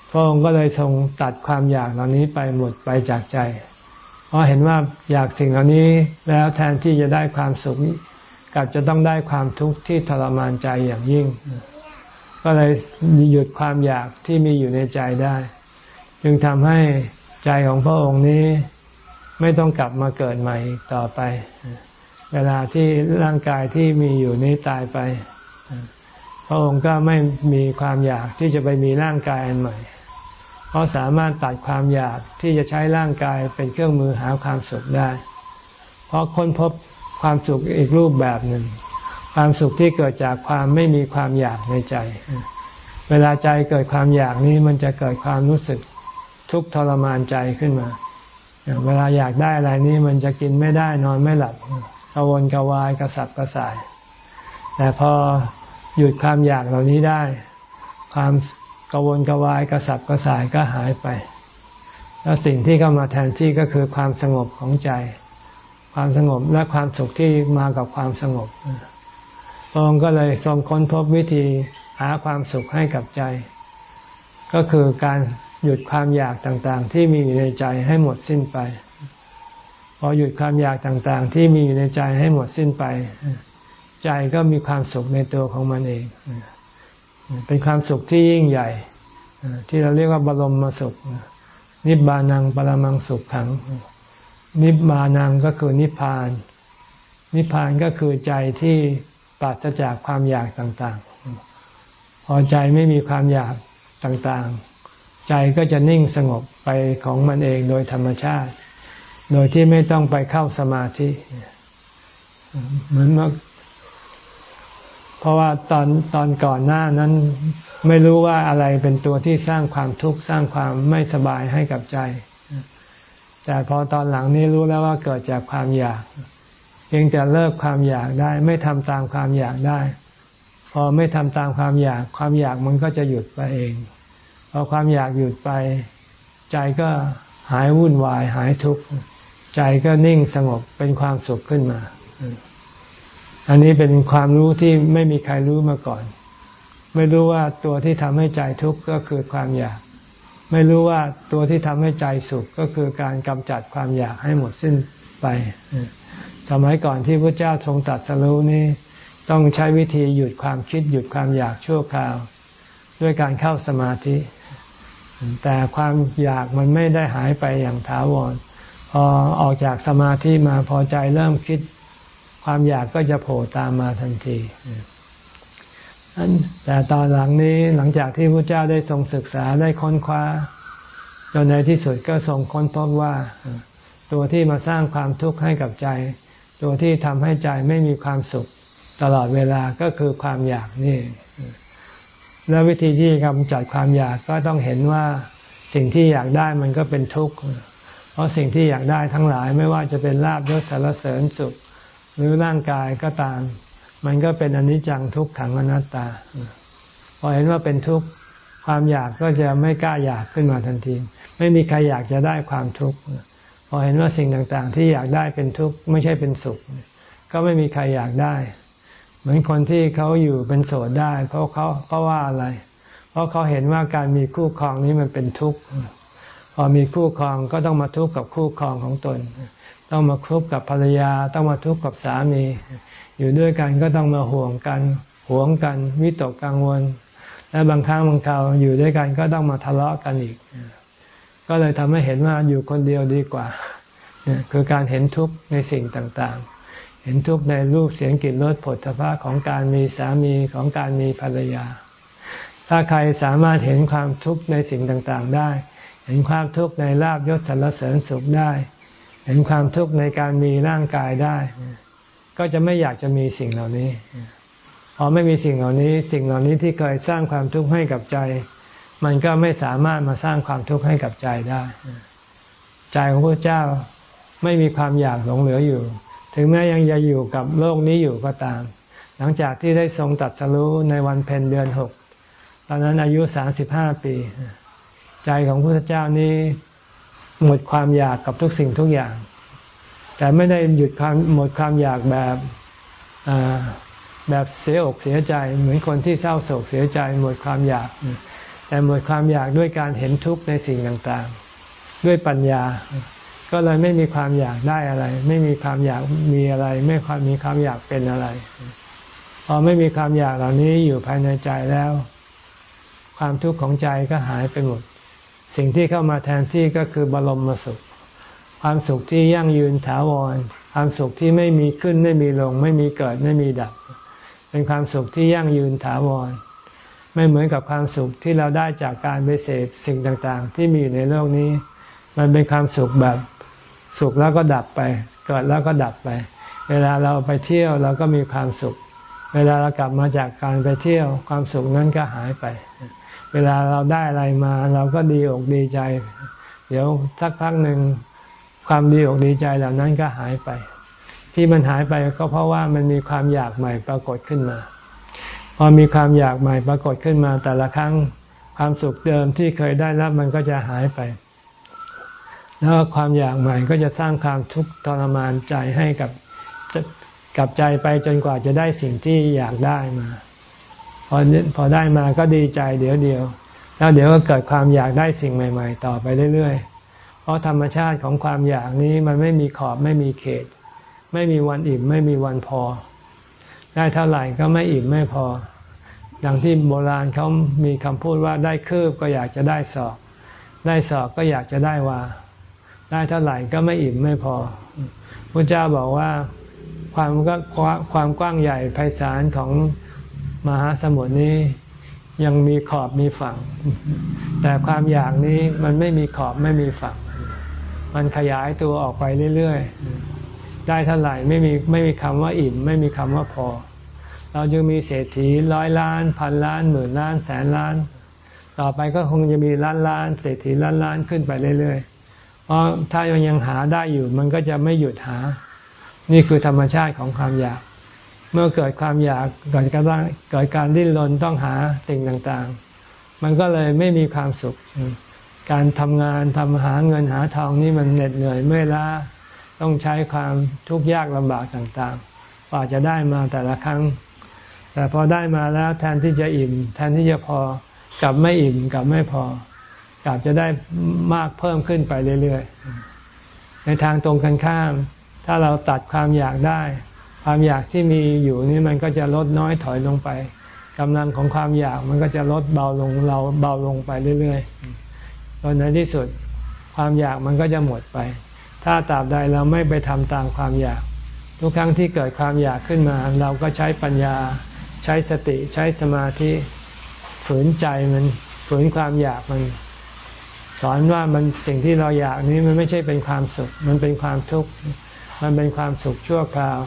พระองค์ก็เลยทรงตัดความอยากเหล่านี้ไปหมดไปจากใจ เพราะเห็นว่าอยากสิ่งเหล่านี้แล้วแทนที่จะได้ความสุขกับจะต้องได้ความทุกข์ที่ทรมานใจอย่างยิ่ง ก็เลยหยุดความอยากที่มีอยู่ในใจได้ จึงทำให้ใจของพระองค์นี้ ไม่ต้องกลับมาเกิดใหม่ต่อไป เวลาที่ร่างกายที่มีอยู่นี้ตายไป พระองค์ก็ไม่มีความอยากที่จะไปมีร่างกายอันใหม่ เพราะสามารถตัดความอยากที่จะใช้ร่างกายเป็นเครื่องมือหาความสุขได้ เพราะค้นพบความสุขอีกรูปแบบหนึ่ง ความสุขที่เกิดจากความไม่มีความอยากในใจ เวลาใจเกิดความอยากนี้มันจะเกิดความรู้สึกทุกข์ทรมานใจขึ้นมา เวลาอยากได้อะไรนี้มันจะกินไม่ได้นอนไม่หลับกวนกวายกระสับกระส่าย แต่พอหยุดความอยากเหล่านี้ได้ ความกวนกวายกระสับกระส่ายก็หายไป แล้วสิ่งที่เข้ามาแทนที่ก็คือความสงบของใจ ความสงบและความสุขที่มากับความสงบพระองค์ก็เลยทรงค้นพบวิธีหาความสุขให้กับใจ ก็คือการ หยุดความอยากต่างๆ ที่มีอยู่ในใจให้หมดสิ้นไป พอหยุดความอยากต่างๆ ที่มีอยู่ในใจให้หมดสิ้นไป ใจก็มีความสุขในตัวของมันเอง เป็นความสุขที่ยิ่งใหญ่ ที่เราเรียกว่าบรมมาสุข นิบานังปรมังสุขขัง นิบานังก็คือนิพพาน นิพพานก็คือใจที่ปราศจากความอยากต่างๆ พอใจไม่มีความอยากต่างๆ ใจก็จะนิ่งสงบไปของมันเองโดยธรรมชาติ โดยที่ไม่ต้องไปเข้าสมาธิ เหมือนเมื่อเพราะว่าตอนตอนก่อนหน้านั้น ไม่รู้ว่าอะไรเป็นตัวที่สร้างความทุกข์สร้างความไม่สบายให้กับใจ แต่พอตอนหลังนี้รู้แล้วว่าเกิดจากความอยากเพียงแต่เลิกความอยากได้ ไม่ทำตามความอยากได้ พอไม่ทำตามความอยาก ความอยากมันก็จะหยุดไปเอง อความอยากหยุดไป ใจก็หายวุ่นวาย หายทุกข์ใจก็นิ่งสงบเป็นความสุขขึ้นมา อันนี้เป็นความรู้ที่ไม่มีใครรู้มาก่อน ไม่รู้ว่าตัวที่ทำให้ใจทุกข์ก็คือความอยาก ไม่รู้ว่าตัวที่ทำให้ใจสุขก็คือการกำจัดความอยากให้หมดสิ้นไป สมัยก่อนที่พระเจ้าทรงตัดสรู้นี้ต้องใช้วิธีหยุดความคิดหยุดความอยากชั่วคราว ด้วยการเข้าสมาธิ แต่ความอยากมันไม่ได้หายไปอย่างถาวร พอออกจากสมาธิมาพอใจเริ่มคิด ความอยากก็จะโผล่ตามมาทันทีแต่ตอนหลังนี้หลังจากที่พระเจ้าได้ทรงศึกษาได้ค้นคว้าจนในที่สุดก็ทรงค้นพบว่า ตัวที่มาสร้างความทุกข์ให้กับใจ ตัวที่ทำให้ใจไม่มีความสุขตลอดเวลาก็คือความอยากนี่ แล้ววิธีที่กำจัดความอยากก็ต้องเห็นว่าสิ่งที่อยากได้มันก็เป็นทุกข์เพราะสิ่งที่อยากได้ทั้งหลายไม่ว่าจะเป็นลาบยศสารเสริญสุข หรือร่างกายก็ตาม มันก็เป็นอนิจจังทุกขังอนัตตา พอเห็นว่าเป็นทุกข์ความอยากก็จะไม่กล้าอยากขึ้นมาทันที ไม่มีใครอยากจะได้ความทุกข์พอเห็นว่าสิ่งต่างๆ ที่อยากได้เป็นทุกข์ไม่ใช่เป็นสุข ก็ไม่มีใครอยากได้ เหมือนคนที่เขาอยู่เป็นโสดได้ เพราะเขาเพราะว่าอะไร เพราะเขาเห็นว่าการมีคู่ครองนี้มันเป็นทุกข์พอมีคู่ครองก็ต้องมาทุกข์กับคู่ครองของตน ต้องมาทุกข์กับภรรยา ต้องมาทุกข์กับสามี อยู่ด้วยกันก็ต้องมาห่วงกันหวงกันวิตกกังวล และบางครั้งบางคราวอยู่ด้วยกันก็ต้องมาทะเลาะกันอีก ก็เลยทำให้เห็นว่าอยู่คนเดียวดีกว่าคือการเห็นทุกข์ในสิ่งต่างๆ เห็นทุกข์ในรูปเสียงกลิ่นรสผลพระของการมีสามีของการมีภรรยา ถ้าใครสามารถเห็นความทุกข์ในสิ่งต่างๆได้ เห็นความทุกข์ในลาบยศสรรเสริญสุขได้ เห็นความทุกข์ในการมีร่างกายได้ ก็จะไม่อยากจะมีสิ่งเหล่านี้พอไม่มีสิ่งเหล่านี้ สิ่งเหล่านี้ที่เคยสร้างความทุกข์ให้กับใจ มันก็ไม่สามารถมาสร้างความทุกข์ให้กับใจได้ ใจของพระเจ้าไม่มีความอยากหลงเหลืออยู่ ถึงแม้ยังจะอยู่กับโลกนี้อยู่ก็ตาม หลังจากที่ได้ทรงตัดสรู้ในวันเพ็ญเดือนหกตอนนั้นอายุสามสิบห้าปี ใจของพระเจ้านี้หมดความอยากกับทุกสิ่งทุกอย่าง แต่ไม่ได้หยุดความหมดความอยากแบบแบบเสียอกเสียใจ เหมือนคนที่เศร้าโศกเสียใจ หมดความอยาก แต่หมดความอยากด้วยการเห็นทุกข์ในสิ่งต่างๆ ด้วยปัญญา ก็เลยไม่มีความอยากได้อะไร ไม่มีความอยากมีอะไร ไม่ความมีความอยากเป็นอะไร พอไม่มีความอยากเหล่านี้อยู่ภายในใจแล้ว ความทุกข์ของใจก็หายไปหมด สิ่งที่เข้ามาแทนที่ก็คือบรมสุข ความสุขที่ยั่งยืนถาวร ความสุขที่ไม่มีขึ้นไม่มีลง ไม่มีเกิดไม่มีดับ เป็นความสุขที่ยั่งยืนถาวร ไม่เหมือนกับความสุขที่เราได้จากการไปเสพสิ่งต่างๆ ที่มีอยู่ในโลกนี้มันเป็นความสุขแบบ สุขแล้วก็ดับไป เกิดแล้วก็ดับไป เวลาเราไปเที่ยวเราก็มีความสุข เวลาเรากลับมาจากการไปเที่ยวความสุขนั้นก็หายไป เวลาเราได้อะไรมา เราก็ดีอกดีใจ เดี๋ยวสักพักหนึ่งความดีอกดีใจเหล่านั้นก็หายไป ที่มันหายไปก็เพราะว่ามันมีความอยากใหม่ปรากฏขึ้นมา พอมีความอยากใหม่ปรากฏขึ้นมา แต่ละครั้งความสุขเดิมที่เคยได้รับมันก็จะหายไป แล้วความอยากใหม่ก็จะสร้างความทุกข์ทรมานใจให้กับกับใจไปจนกว่าจะได้สิ่งที่อยากได้มาพอพอได้มาก็ดีใจเดี๋ยวเดียว แล้วเดี๋ยวก็เกิดความอยากได้สิ่งใหม่ ๆ ต่อไปเรื่อยๆ เพราะธรรมชาติของความอยากนี้มันไม่มีขอบไม่มีเขต ไม่มีวันอิ่มไม่มีวันพอ ได้เท่าไหร่ก็ไม่อิ่มไม่พอ ดังที่โบราณเขามีคำพูดว่าได้คืบก็อยากจะได้ศอก ได้ศอกก็อยากจะได้วา ได้เท่าไหร่ก็ไม่อิ่มไม่พอพระเจ้าบอกว่าความก็ความกว้างใหญ่ไพศาลของมหาสมุทรนี้ยังมีขอบมีฝั่ง แต่ความอยากนี้มันไม่มีขอบไม่มีฝั่ง มันขยายตัวออกไปเรื่อยๆ ได้เท่าไหร่ไม่มีไม่มีคำว่าอิ่ม ไม่มีคำว่าพอ เราจึงมีเศรษฐีร้อยล้าน พันล้านหมื่นล้านแสนล้าน ต่อไปก็คงจะมีล้านล้าน เศรษฐีล้านล้านขึ้นไปเรื่อยๆ เพราะถ้ายังยังหาได้อยู่ มันก็จะไม่หยุดหา นี่คือธรรมชาติของความอยาก เมื่อเกิดความอยากเกิดการเกิดการดิ้นรนต้องหาสิ่งต่างๆ มันก็เลยไม่มีความสุข การทำงานทำหาเงินหาทองนี่มันเหน็ดเหนื่อยเมื่อยล้าต้องใช้ความทุกข์ยากลำบากต่างๆกว่าจะได้มาแต่ละครั้ง แต่พอได้มาแล้วแทนที่จะอิ่ม แทนที่จะพอกลับไม่อิ่มกลับไม่พอ กลับจะได้มากเพิ่มขึ้นไปเรื่อยๆ ในทางตรงกันข้าม ถ้าเราตัดความอยากได้ ความอยากที่มีอยู่นี่มันก็จะลดน้อยถอยลงไปกำลังของความอยากมันก็จะลดเบาลงเราเบาลงไปเรื่อยๆจนในที่สุดความอยากมันก็จะหมดไป ถ้าตราบใดเราไม่ไปทำตามความอยาก ทุกครั้งที่เกิดความอยากขึ้นมา เราก็ใช้ปัญญา ใช้สติใช้สมาธิฝืนใจมันฝืนความอยากมัน สอนว่ามันสิ่งที่เราอยากนี้มันไม่ใช่เป็นความสุข มันเป็นความทุกข์ มันเป็นความสุขชั่วคราว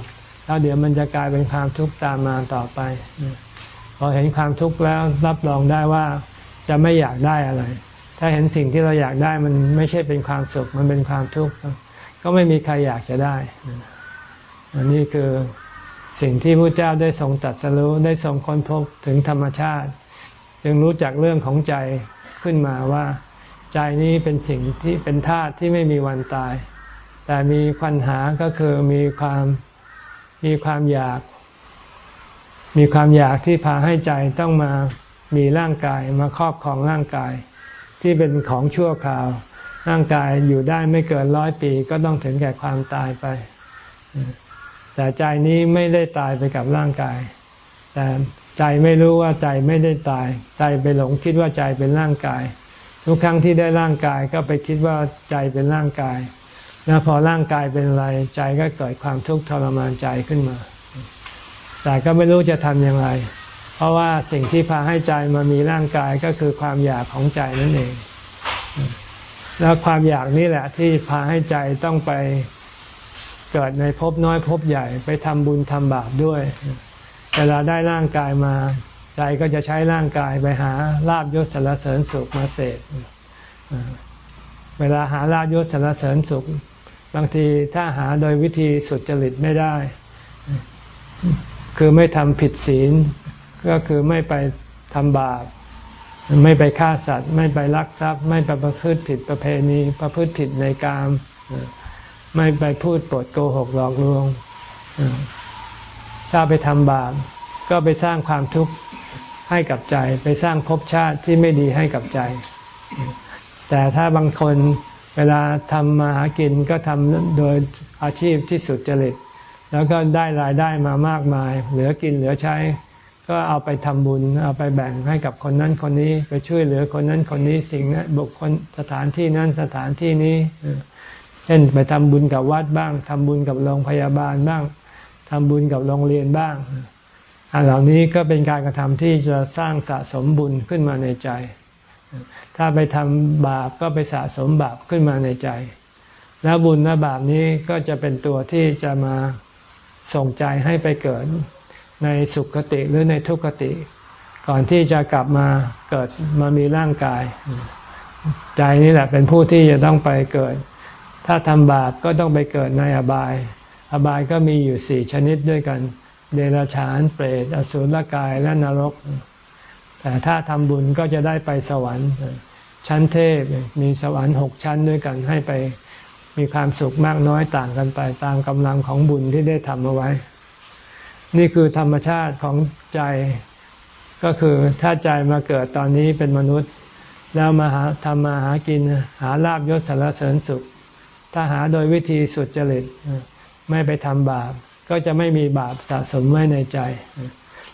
แล้วเดี๋ยวมันจะกลายเป็นความทุกข์ตามมาต่อไป พอเห็นความทุกข์แล้วรับรองได้ว่าจะไม่อยากได้อะไร ถ้าเห็นสิ่งที่เราอยากได้มันไม่ใช่เป็นความสุข มันเป็นความทุกข์ ก็ไม่มีใครอยากจะได้ อันนี้คือสิ่งที่พระเจ้าได้ทรงตัดสรู้ได้ทรงค้นพบถึงธรรมชาติ จึงรู้จักเรื่องของใจขึ้นมาว่า ใจนี้เป็นสิ่งที่เป็นธาตุที่ไม่มีวันตาย แต่มีปัญหาก็คือมีความมีความอยาก มีความอยากที่พาให้ใจต้องมามีร่างกายมาครอบครองร่างกาย ที่เป็นของชั่วคราว ร่างกายอยู่ได้ไม่เกินร้อยปีก็ต้องถึงแก่ความตายไป แต่ใจนี้ไม่ได้ตายไปกับร่างกาย แต่ใจไม่รู้ว่าใจไม่ได้ตาย ใจไปหลงคิดว่าใจเป็นร่างกาย ทุกครั้งที่ได้ร่างกายก็ไปคิดว่าใจเป็นร่างกาย แล้วพอร่างกายเป็นอะไรใจก็เกิดความทุกข์ทรมานใจขึ้นมา แต่ก็ไม่รู้จะทำอย่างไร เพราะว่าสิ่งที่พาให้ใจมามีร่างกายก็คือความอยากของใจนั่นเอง แล้วความอยากนี่แหละที่พาให้ใจต้องไปเกิดในภพน้อยภพใหญ่ไปทำบุญทำบาปด้วยเวลาได้ร่างกายมา ใจก็จะใช้ร่างกายไปหาลาบยศสารเสริญสุขมาเสพเวลาหาลาบยศสารเสริญสุข บางทีถ้าหาโดยวิธีสุดจริตไม่ได้ คือไม่ทำผิดศีล ก็คือไม่ไปทำบาปไม่ไปฆ่าสัตว์ ไม่ไปลักทรัพย์ ไม่ไปประพฤติผิดประเพณีประพฤติผิดในกามไม่ไปพูดปดโกหกหลอกลวงถ้าไปทำบาปก็ไปสร้างความทุกข์ ให้กับใจ ไปสร้างภพชาติที่ไม่ดีให้กับใจ แต่ถ้าบางคนเวลาทำมาหากินก็ทำโดยอาชีพที่สุดจริต แล้วก็ได้รายได้มามากมาย เหลือกินเหลือใช้ ก็เอาไปทำบุญ เอาไปแบ่งให้กับคนนั้นคนนี้ ไปช่วยเหลือคนนั้นคนนี้สิ่งนั้นบุคคลสถานที่นั้นสถานที่นี้เช่นไปทำบุญกับวัดบ้างทำบุญกับโรงพยาบาลบ้างทำบุญกับโรงเรียนบ้าง อันเหล่านี้ก็เป็นการกระทำที่จะสร้างสะสมบุญขึ้นมาในใจ ถ้าไปทำบาปก็ไปสะสมบาปขึ้นมาในใจ แล้วบุญและบาปนี้ก็จะเป็นตัวที่จะมาส่งใจให้ไปเกิดในสุขติหรือในทุกขติ ก่อนที่จะกลับมาเกิดมามีร่างกาย ใจนี่แหละเป็นผู้ที่จะต้องไปเกิด ถ้าทำบาปก็ต้องไปเกิดในอบาย อบายก็มีอยู่สี่ชนิดด้วยกัน เดรัจฉานเปรตอสุรกายและนรก แต่ถ้าทำบุญก็จะได้ไปสวรรค์ ชั้นเทพมีสวรรค์หกชั้นด้วยกันให้ไปมีความสุขมากน้อยต่างกันไปตามกำลังของบุญที่ได้ทำเอาไว้ นี่คือธรรมชาติของใจก็คือถ้าใจมาเกิดตอนนี้เป็นมนุษย์ แล้วมาหาทำมาหากินหาลาบยศสารเสริญสุข ถ้าหาโดยวิธีสุดจริตไม่ไปทำบาป ก็จะไม่มีบาปสะสมไว้ในใจ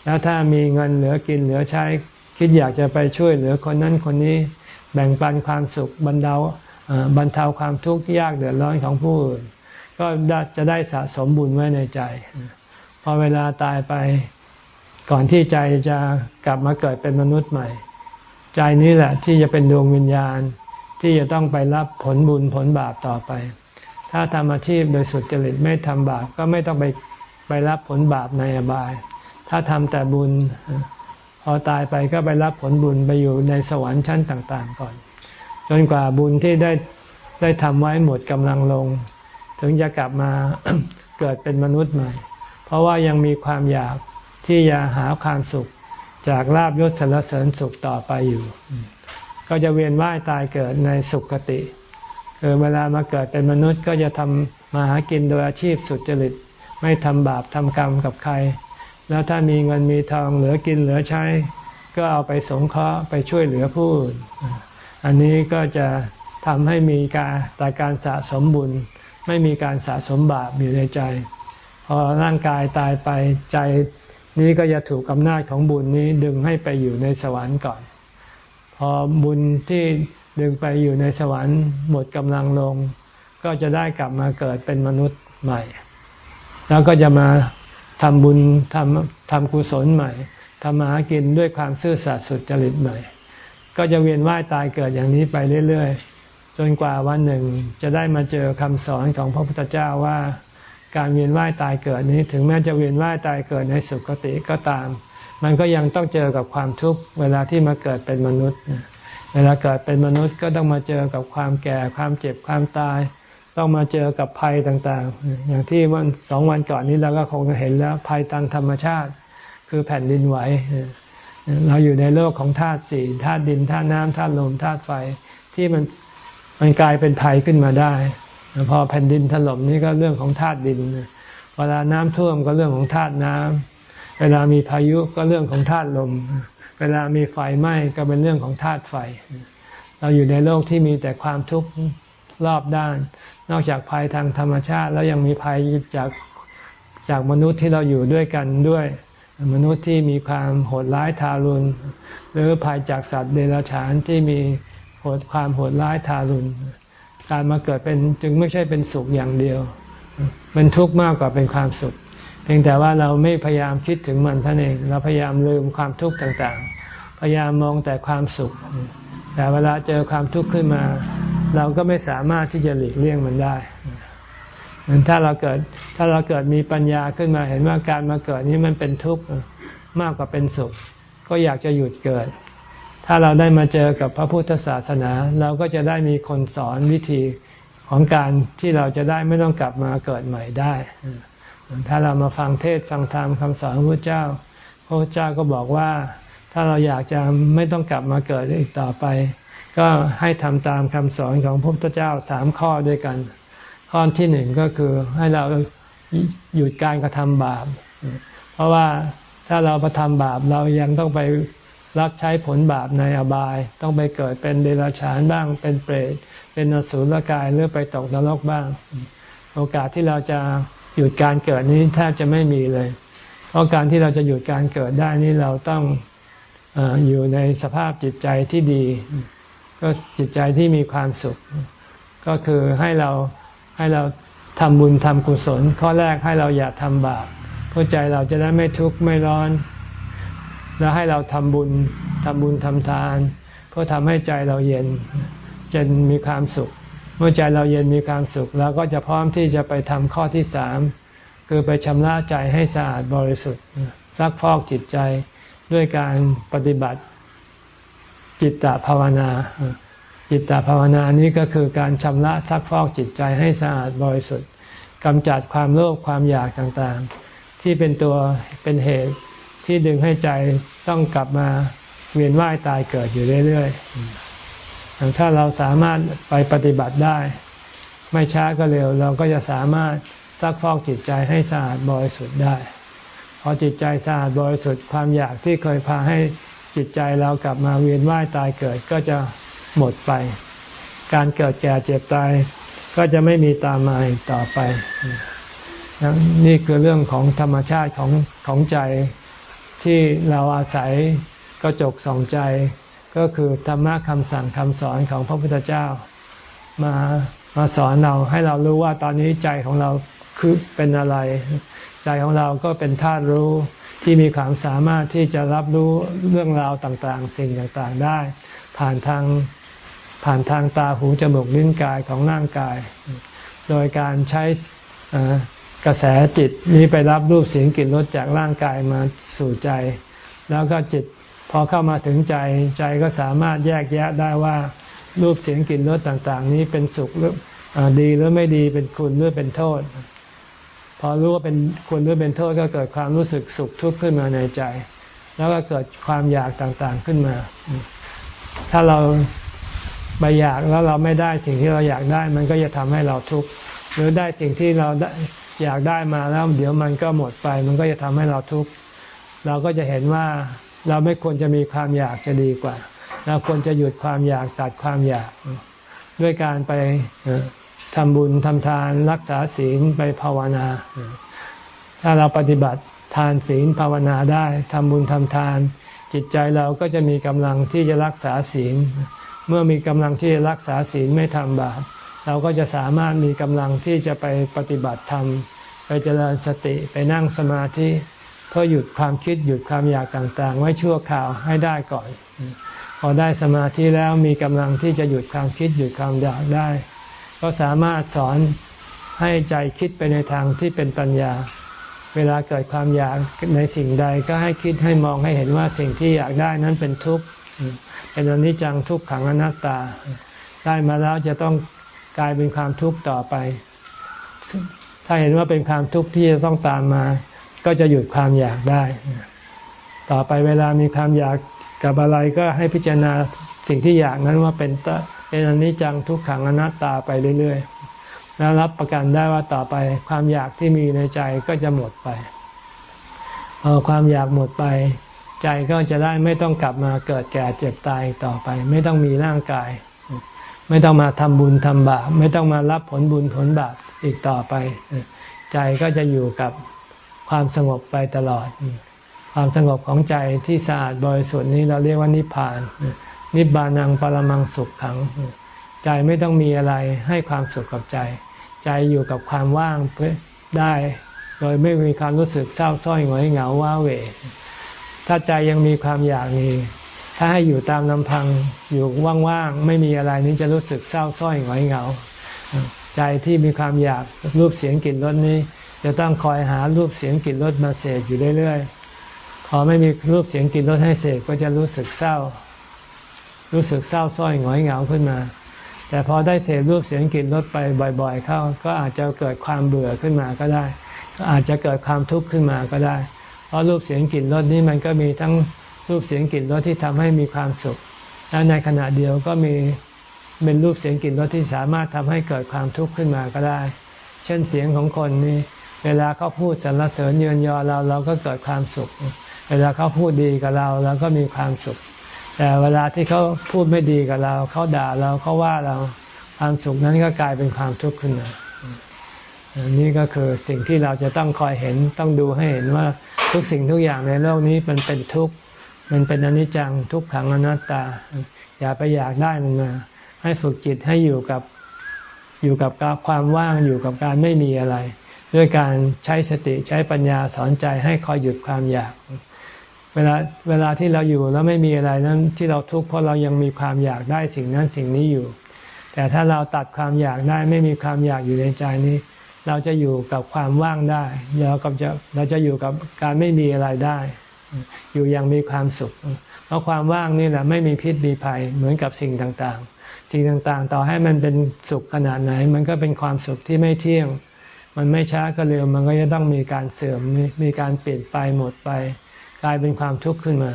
แล้วถ้ามีเงินเหลือกินเหลือใช้ คิดอยากจะไปช่วยเหลือคนนั้นคนนี้ แบ่งปันความสุขบรรเทาบรรเทาความทุกข์ยากเดือดร้อนของผู้อื่นก็จะได้สะสมบุญไว้ในใจ พอเวลาตายไปก่อนที่ใจจะกลับมาเกิดเป็นมนุษย์ใหม่ ใจนี้แหละที่จะเป็นดวงวิญญาณที่จะต้องไปรับผลบุญผลบาปต่อไป ถ้าทำอาชีพโดยสุดจริตไม่ทำบาปก็ไม่ต้องไปไปรับผลบาปในอบาย ถ้าทำแต่บุญพอตายไปก็ไปรับผลบุญไปอยู่ในสวรรค์ชั้นต่างๆ ก่อน จนกว่าบุญที่ได้ได้ทำไว้หมดกำลังลง ถึงจะกลับมาเกิดเป็นมนุษย์ใหม่ เพราะว่ายังมีความอยากที่จะหาความสุขจากลาบยศสารเสริญสุขต่อไปอยู่ ก็จะเวียนว่ายตายเกิดในสุขติ คือเวลามาเกิดเป็นมนุษย์ก็จะทำมาหากินโดยอาชีพสุจริต ไม่ทำบาปทำกรรมกับใคร แล้วถ้ามีเงินมีทองเหลือกินเหลือใช้ ก็เอาไปสงเคราะห์ไปช่วยเหลือผู้อื่นอันนี้ก็จะทำให้มีการแต่การสะสมบุญ ไม่มีการสะสมบาปอยู่ในใจ พอร่างกายตายไปใจนี้ก็จะถูกอำนาจของบุญนี้ดึงให้ไปอยู่ในสวรรค์ก่อน พอบุญที่ ดึงไปอยู่ในสวรรค์หมดกำลังลง ก็จะได้กลับมาเกิดเป็นมนุษย์ใหม่ แล้วก็จะมาทำบุญทำทำกุศลใหม่ทำมาหากินด้วยความซื่อสัตย์สุจริตใหม่ ก็จะเวียนว่ายตายเกิดอย่างนี้ไปเรื่อยๆ จนกว่าวันหนึ่งจะได้มาเจอคำสอนของพระพุทธเจ้าว่าการเวียนว่ายตายเกิดนี้ ถึงแม้จะเวียนว่ายตายเกิดในสุคติก็ตาม มันก็ยังต้องเจอกับความทุกข์เวลาที่มาเกิดเป็นมนุษย์ เวลาเกิดเป็นมนุษย์ก็ต้องมาเจอกับความแก่ความเจ็บความตาย ต้องมาเจอกับภัยต่างๆ อย่างที่วันสองวันก่อนนี้เราก็คงเห็นแล้วภัยทางธรรมชาติ คือแผ่นดินไหวเราอยู่ในโลกของธาตุสี่ธาตุดินธาตุน้ำธาตุลมธาตุไฟที่มันมันกลายเป็นภัยขึ้นมาได้ พอแผ่นดินถล่มนี่ก็เรื่องของธาตุดิน เวลาน้ำท่วมก็เรื่องของธาตุน้ำเวลามีพายุก็เรื่องของธาตุลม เวลามีไฟไหม้ก็เป็นเรื่องของธาตุไฟ เราอยู่ในโลกที่มีแต่ความทุกข์รอบด้าน นอกจากภัยทางธรรมชาติ แล้วยังมีภัยจากจากมนุษย์ที่เราอยู่ด้วยกันด้วย มนุษย์ที่มีความโหดร้ายทารุณหรือภัยจากสัตว์เดรัจฉานที่มีโหดความโหดร้ายทารุณการมาเกิดเป็นจึงไม่ใช่เป็นสุขอย่างเดียว มันทุกข์มากกว่าเป็นความสุข เพียงแต่ว่าเราไม่พยายามคิดถึงมันท่านเอง เราพยายามลืมความทุกข์ต่างๆ พยายามมองแต่ความสุข แต่เวลาเจอความทุกข์ขึ้นมา เราก็ไม่สามารถที่จะหลีกเลี่ยงมันได้ถ้าเราเกิดถ้าเราเกิดมีปัญญาขึ้นมาเห็นว่าการมาเกิดนี้มันเป็นทุกข์มากกว่าเป็นสุข ก็อยากจะหยุดเกิด ถ้าเราได้มาเจอกับพระพุทธศาสนา เราก็จะได้มีคนสอนวิธีของการที่เราจะได้ไม่ต้องกลับมาเกิดใหม่ได้ ถ้าเรามาฟังเทศฟังธรรมคำสอนพระเจ้า พระเจ้าก็บอกว่า ถ้าเราอยากจะไม่ต้องกลับมาเกิดอีกต่อไป ก็ให้ทำตามคำสอนของพระพุทธเจ้าสามข้อด้วยกัน ข้อที่หนึ่งก็คือให้เราหยุดการกระทำบาป เพราะว่าถ้าเราประทำบาปเรายังต้องไปรับใช้ผลบาปในอบาย ต้องไปเกิดเป็นเดรัจฉานบ้าง เป็นเปรต เป็นนสุลกายหรือไปตกนรกบ้าง โอกาสที่เราจะ หยุดการเกิดนี้แทบจะไม่มีเลย เพราะการที่เราจะหยุดการเกิดได้นี้เราต้องออยู่ในสภาพจิตใจที่ดี ก็จิตใจที่มีความสุข ก็คือให้เราให้เราทำบุญทำกุศล ข้อแรกให้เราอย่าทำบาปเพื่อใจเราจะได้ไม่ทุกข์ไม่ร้อน แล้วให้เราทำบุญทำบุญทำทาน เพื่อทำให้ใจเราเย็นจะมีความสุข เมื่อใจเราเย็นมีความสุขเราก็จะพร้อมที่จะไปทำข้อที่สามคือไปชำระใจให้สะอาดบริสุทธิ์ซักฟอกจิตใจด้วยการปฏิบัติจิตตภาวนา จิตตภาวนานี้ก็คือการชำระซักฟอกจิตใจให้สะอาดบริสุทธิ์กำจัดความโลภความอยากต่างๆ ที่เป็นตัวเป็นเหตุที่ดึงให้ใจต้องกลับมาเวียนว่ายตายเกิดอยู่เรื่อย ๆ ถ้าเราสามารถไปปฏิบัติได้ ไม่ช้าก็เร็ว เราก็จะสามารถซักฟอกจิตใจให้สะอาดบริสุทธิ์ได้ พอจิตใจสะอาดบริสุทธิ์ความอยากที่เคยพาให้จิตใจเรากลับมาเวียนว่ายตายเกิดก็จะหมดไป การเกิดแก่เจ็บตายก็จะไม่มีตามมาอีกต่อไป นี่คือเรื่องของธรรมชาติของของใจที่เราอาศัยกระจกสองใจ ก็คือธรรมะคำสั่งคำสอนของพระพุทธเจ้า มามาสอนเราให้เรารู้ว่าตอนนี้ใจของเราคือเป็นอะไร ใจของเราก็เป็นธาตุรู้ที่มีความสามารถที่จะรับรู้เรื่องราวต่างๆ สิ่งต่างๆได้ ผ่านทางผ่านทางตาหูจมูกลิ้นกายของร่างกาย โดยการใช้กระแสจิตนี้ไปรับรูปเสียงกลิ่นรสจากร่างกายมาสู่ใจ แล้วก็จิต อเข้ามาถึงใจใจก็สามารถแยกแยะได้ว่ารูปเสียงกลิ่นรสต่าง ๆ นี้เป็นสุขหรือดีหรือไม่ดีเป็นคุณหรือเป็นโทษ พอรู้ว่าเป็นคุณหรือเป็นโทษก็เกิดความรู้สึกสุขทุกข์ขึ้นมาในใจ แล้วก็เกิดความอยากต่างๆขึ้นมา ถ้าเราไปอยากแล้วเราไม่ได้สิ่งที่เราอยากได้ มันก็จะทำให้เราทุกข์หรือได้สิ่งที่เราอยากได้มาแล้วเดี๋ยวมันก็หมดไป มันก็จะทำให้เราทุกข์เราก็จะเห็นว่า เราไม่ควรจะมีความอยากจะดีกว่า เราควรจะหยุดความอยากตัดความอยาก ด้วยการไปทำบุญทำทานรักษาศีลไปภาวนา ถ้าเราปฏิบัติทานศีลภาวนาได้ทำบุญทำทาน จิตใจเราก็จะมีกำลังที่จะรักษาศีล เมื่อมีกำลังที่จะรักษาศีลไม่ทำบาปเราก็จะสามารถมีกำลังที่จะไปปฏิบัติธรรม ไปเจริญสติไปนั่งสมาธิ เพื่อหยุดความคิดหยุดความอยากต่างๆ ไว้ชั่วคราวให้ได้ก่อน พอได้สมาธิแล้วมีกำลังที่จะหยุดความคิดหยุดความอยากได้ ก็สามารถสอนให้ใจคิดไปในทางที่เป็นปัญญา เวลาเกิดความอยากในสิ่งใดก็ให้คิดให้มองให้เห็นว่าสิ่งที่อยากได้นั้นเป็นทุกข์เป็นอนิจจังทุกขังอนัตตา ได้มาแล้วจะต้องกลายเป็นความทุกข์ต่อไป ถ้าเห็นว่าเป็นความทุกข์ที่จะต้องตามมา ก็จะหยุดความอยากได้ ต่อไปเวลามีความอยากกับอะไรก็ให้พิจารณาสิ่งที่อยากนั้นว่าเป็นเป็นอนิจจังทุกขังอนัตตาไปเรื่อยๆแล้วรับประกันได้ว่าต่อไปความอยากที่มีในใจก็จะหมดไปพอความอยากหมดไป ใจก็จะได้ไม่ต้องกลับมาเกิดแก่เจ็บตายต่อไป ไม่ต้องมีร่างกาย ไม่ต้องมาทำบุญทำบาปไม่ต้องมารับผลบุญผลบาปอีกต่อไป ใจก็จะอยู่กับ ความสงบไปตลอด ความสงบของใจที่สะอาดบริสุทธิ์นี้เราเรียกว่านิพพาน นิบานังปรมังสุขขัง ใจไม่ต้องมีอะไรให้ความสุขกับใจ ใจอยู่กับความว่างได้ โดยไม่มีความรู้สึกเศร้าส้อยหงอยเหงาว้าเหวถ้าใจยังมีความอยากนี้ถ้าให้อยู่ตามลำพังอยู่ว่างๆไม่มีอะไรนี้จะรู้สึกเศร้าส้อยหงอยเหงา ใจที่มีความอยากรูปเสียงกลิ่นรสนี้ จะต้องคอยหารูปเสียงกลิ่นรสมาเสพอยู่เรื่อยๆ พอไม่มีรูปเสียงกลิ่นรสให้เสพก็จะรู้สึกเศร้า รู้สึกเศร้าส้อยหงอยเหงาขึ้นมา แต่พอได้เสพรูปเสียงกลิ่นรสไปบ่อยๆ เข้า ก็อาจจะเกิดความเบื่อขึ้นมาก็ได้อาจจะเกิดความทุกข์ขึ้นมาก็ได้ เพราะรูปเสียงกลิ่นรสนี้มันก็มีทั้งรูปเสียงกลิ่นรสที่ทำให้มีความสุข และในขณะเดียวก็มีเป็นรูปเสียงกลิ่นรสที่สามารถทำให้เกิดความทุกข์ขึ้นมาก็ได้ เช่นเสียงของคนนี่ เวลาเขาพูดสรรเสริญเยินยอเราเราก็เกิดความสุข เวลาเขาพูดดีกับเราเราก็มีความสุข แต่เวลาที่เขาพูดไม่ดีกับเรา เขาด่าเราเขาว่าเราความสุขนั้นก็กลายเป็นความทุกข์ขึ้นมานี่ก็คือสิ่งที่เราจะต้องคอยเห็นต้องดูให้เห็นว่าทุกสิ่งทุกอย่างในโลกนี้มันเป็นทุกข์มันเป็นอนิจจังทุกขังอนัตตา อย่าไปอยากได้มันมาให้ฝึกจิตให้อยู่กับอยู่กับความว่างอยู่กับการไม่มีอะไร ด้วยการใช้สติใช้ปัญญาสอนใจให้คอยหยุดความอยาก เวลาเวลาที่เราอยู่แล้วไม่มีอะไรนั้นที่เราทุกข์เพราะเรายังมีความอยากได้สิ่งนั้นสิ่งนี้อยู่ แต่ถ้าเราตัดความอยากได้ไม่มีความอยากอยู่ในใจนี้ เราจะอยู่กับความว่างได้เราก็จะเราจะอยู่กับการไม่มีอะไรได้ อยู่อย่างมีความสุข เพราะความว่างนี่แหละไม่มีพิษมีภัยเหมือนกับสิ่งต่างๆ สิ่งต่างๆ ต่อให้มันเป็นสุขขนาดไหน มันก็เป็นความสุขที่ไม่เที่ยง มันไม่ช้าก็เร็วมันก็จะต้องมีการเสื่อมมีการเปลี่ยนไปหมดไป กลายเป็นความทุกข์ขึ้นมา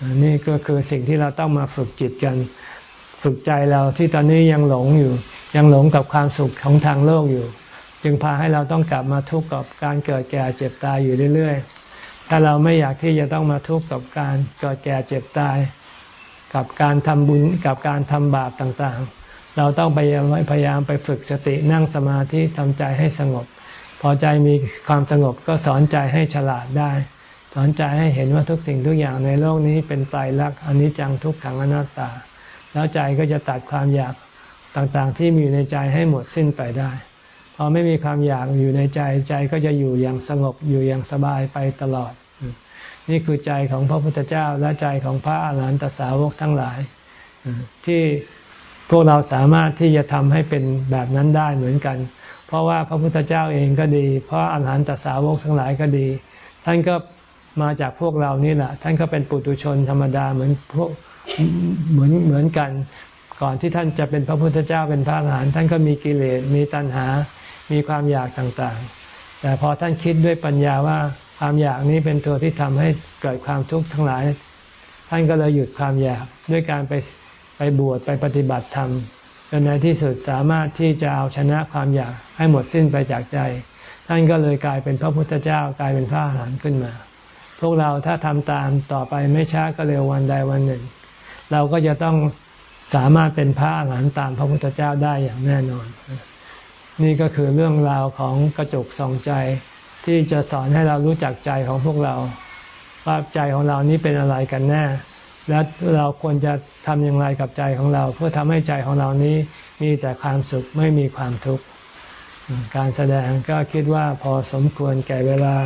อันี่ก็คือสิ่งที่เราต้องมาฝึกจิตกัน ฝึกใจเราที่ตอนนี้ยังหลงอยู่ ยังหลงกับความสุขของทางโลกอยู่ จึงพาให้เราต้องกลับมาทุกข์กับการเกิดแก่เจ็บตายอยู่เรื่อยๆถ้าเราไม่อยากที่จะต้องมาทุกข์กับการเกิดแก่เจ็บตาย กับการทำบุญกับการทำบาปต่างๆ เราต้องพยายามพยายามไปฝึกสตินั่งสมาธิทำใจให้สงบ พอใจมีความสงบก็สอนใจให้ฉลาดได้ สอนใจให้เห็นว่าทุกสิ่งทุกอย่างในโลกนี้เป็นไตายรักษณ์อนิจจังทุกขังอนัตตา แล้วใจก็จะตัดความอยากต่างๆ ที่มีอยู่ในใจให้หมดสิ้นไปได้พอไม่มีความอยากอยู่ในใจใจก็จะอยู่อย่างสงบอยู่อย่างสบายไปตลอด นี่คือใจของพระพุทธเจ้าและใจของพระอาหารหันตสาวกทั้งหลาย ที่ พวกเราสามารถที่จะทำให้เป็นแบบนั้นได้เหมือนกัน เพราะว่าพระพุทธเจ้าเองก็ดี เพราะอาหารหันตสาวกทั้งหลายก็ดี ท่านก็มาจากพวกเรานี่แหละ ท่านก็เป็นปุถุชนธรรมดาเหมือนพวกเหมือนเหมือนกัน ก่อนที่ท่านจะเป็นพระพุทธเจ้าเป็นพระอรหันต์ท่านก็มีกิเลสมีตัณหา มีความอยากต่างๆ แต่พอท่านคิดด้วยปัญญาว่าความอยากนี้เป็นตัวที่ทำให้เกิดความทุกข์ทั้งหลาย ท่านก็เลยหยุดความอยากด้วยการไป ไปบวชไปปฏิบัติธรรมจนในที่สุดสามารถที่จะเอาชนะความอยากให้หมดสิ้นไปจากใจ ท่านก็เลยกลายเป็นพระพุทธเจ้ากลายเป็นพระอรหันต์ขึ้นมา พวกเราถ้าทำตามต่อไปไม่ช้าก็เร็ววันใดวันหนึ่ง เราก็จะต้องสามารถเป็นพระอรหันต์ตามพระพุทธเจ้าได้อย่างแน่นอน นี่ก็คือเรื่องราวของกระจกสองใจ ที่จะสอนให้เรารู้จักใจของพวกเราว่าใจของเรานี้เป็นอะไรกันแน่ และเราควรจะทำอย่างไรกับใจของเรา เพื่อทำให้ใจของเรานี้มีแต่ความสุขไม่มีความทุกข์การแสดงก็คิดว่าพอสมควรแก่เวลา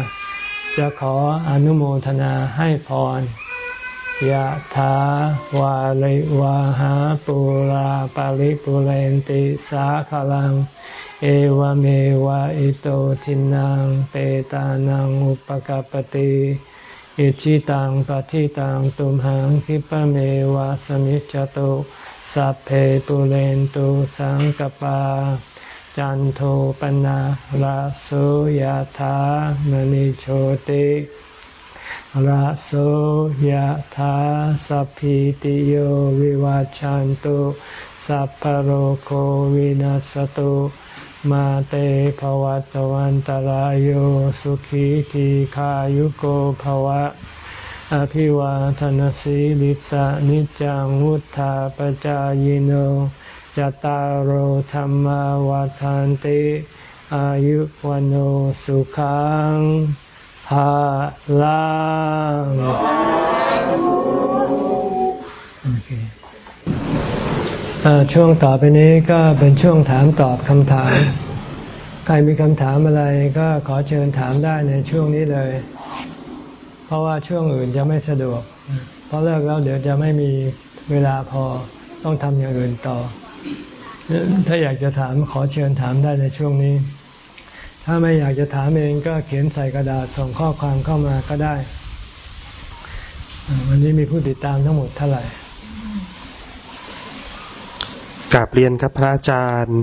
จะขออนุโมทนาให้พรยะถาวาริวาหาปุราปาริปุเรนติสาคะรัง เอวะเมวะอิโตทินนังเปตานังอุปะกัปปะติ อิจฉิตังปัตถิตังตุมหัง ขิปปะเมวะ สะมิชฌะตุสัพเพปูเรนตุสังกัปปา จันโทปัณณะระโสยะถา มะณิโชติระโสยะถาสัพพีติโยวิวาจันตุสัพพโรโควินัสตุ มาเตภวัตวันตารโยสุขีทีขายุโกภวะ อภิวาทนสีลิสานิจังวุธาปจายโนจตารโหธรรมวาทานติอายุวันโอสุขังภาลัง ช่วงต่อไปนี้ก็เป็นช่วงถามตอบคำถาม ใครมีคำถามอะไรก็ขอเชิญถามได้ในช่วงนี้เลย เพราะว่าช่วงอื่นจะไม่สะดวก เพราะเลิกแล้วเดี๋ยวจะไม่มีเวลาพอต้องทำอย่างอื่นต่อ ถ้าอยากจะถามขอเชิญถามได้ในช่วงนี้ ถ้าไม่อยากจะถามเองก็เขียนใส่กระดาษส่งข้อความเข้ามาก็ได้ วันนี้มีผู้ติดตามทั้งหมดเท่าไหร่ กาบเรียนครับพระอาจารย์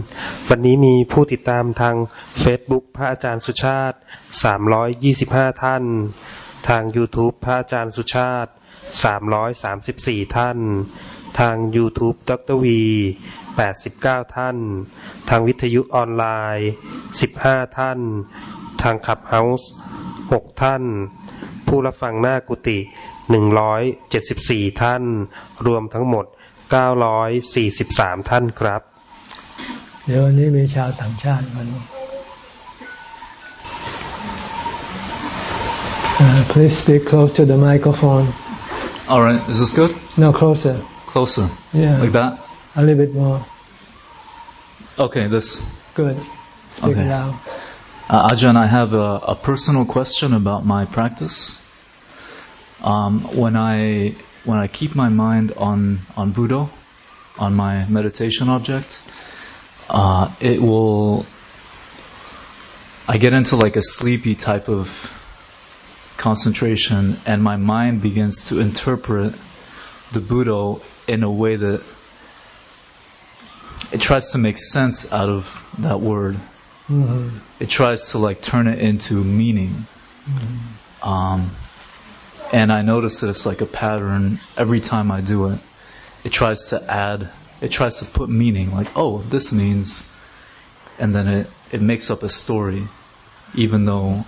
วันนี้มีผู้ติดตามทาง Facebook พระอาจารย์สุชาติ 325 ท่าน ทาง YouTube พระอาจารย์สุชาติ 334 ท่าน ทาง YouTube ดรวี 89 ท่าน ทางวิทยุออนไลน์ 15 ท่าน ทางขับเฮาส์6ท่าน ผู้รับฟังหน้ากุฏิ174 ท่าน รวมทั้งหมด 943 ท่านครับ เดี๋ยววันนี้มีชาวต่างชาติมา Uh, please speak close to the microphone. All right. Is this good? No, closer. Closer. Yeah. Like that? A little bit more. Okay, this. Good. Speak okay. loud. Uh, Ajahn, I have a, a, personal question about my practice. Um, when I when I keep my mind on on Buddha, on my meditation object, uh, it will. I get into like a sleepy type of concentration, and my mind begins to interpret the Buddha in a way that it tries to make sense out of that word. Mm-hmm. It tries to like turn it into meaning. Mm-hmm. Um, and I notice that it's like a pattern every time I do it. It tries to add it tries to put meaning, like, oh, this means, and then it, it makes up a story, even though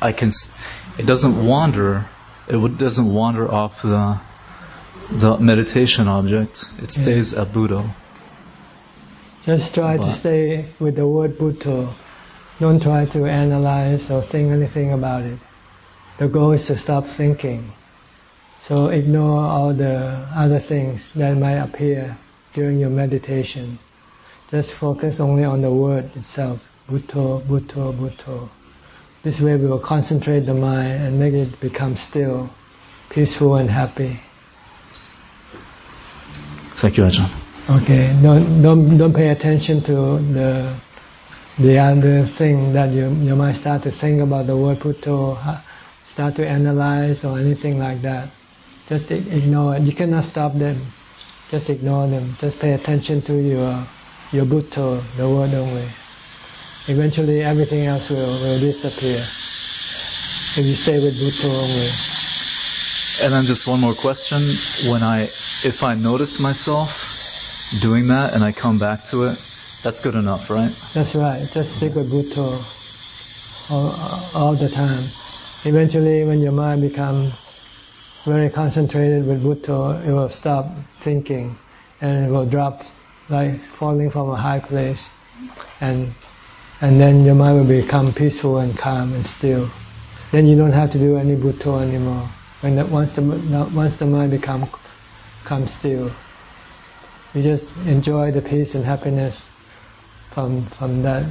I can, it doesn't wander, it doesn't wander off the, the meditation object. It stays yeah. at Buddha. Just try but, to stay with the word Buddha. Don't try to analyze or think anything about it. The goal is to stop thinking. So ignore all the other things that might appear during your meditation. Just focus only on the word itself. Bhutto, Bhutto, Bhutto. This way we will concentrate the mind and make it become still, peaceful and happy. Thank you, Ajahn. Okay, don't, don't, don't pay attention to the the other thing that you, you might start to think about the word Bhutto, start to analyze or anything like that. Just ignore it. You cannot stop them. Just ignore them. Just pay attention to your your Bhutto, the word only. Eventually everything else will, will disappear if you stay with Bhutto only. And then just one more question. When I, if I notice myself doing that and I come back to it, that's good enough, right? That's right. Just stick with Bhutto all, all the time. Eventually when your mind becomes very concentrated with Bhutto, it will stop thinking and it will drop like falling from a high place and and then your mind will become peaceful and calm and still. Then you don't have to do any Bhutto anymore. When the, once the once the mind become come still, you just enjoy the peace and happiness from from that.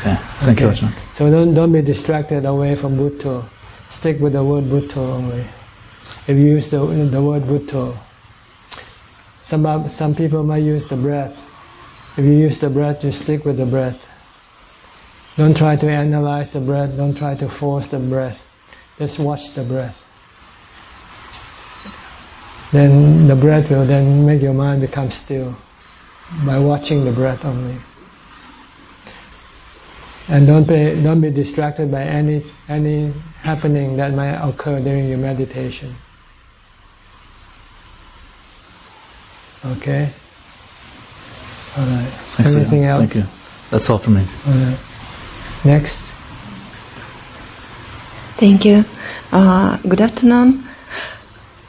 Okay, thank okay. you. So don't don't be distracted away from Bhutto stick with the word Bhutto only. If you use the, the word Bhutto, some, some people might use the breath. If you use the breath, just stick with the breath. Don't try to analyze the breath. Don't try to force the breath. Just watch the breath. Then the breath will then make your mind become still by watching the breath only. And don't be don't be distracted by any any happening that might occur during your meditation. Okay. All right. Anything else? Thank you. That's all for me. All right. Next. Thank you. Uh, good afternoon.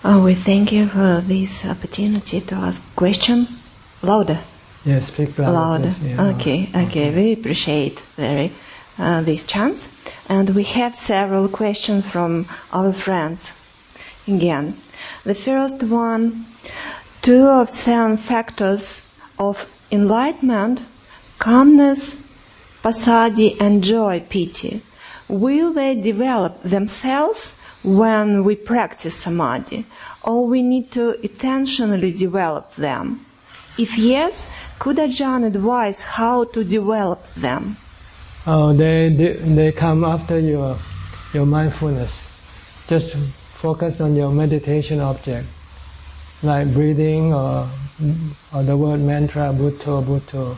Uh, we thank you for this opportunity to ask question. Louder. Yes, speak louder. Louder. Yeah. Okay, okay. We appreciate very uh, this chance, and we have several questions from our friends. Again, the first one: two of seven factors of enlightenment, calmness, passaddhi, and joy, piti. Will they develop themselves when we practice samadhi, or we need to intentionally develop them? If yes, could Ajahn advise how to develop them? Oh, they, they come after your your mindfulness. Just focus on your meditation object, like breathing or or the word mantra, Bhutto, Bhutto.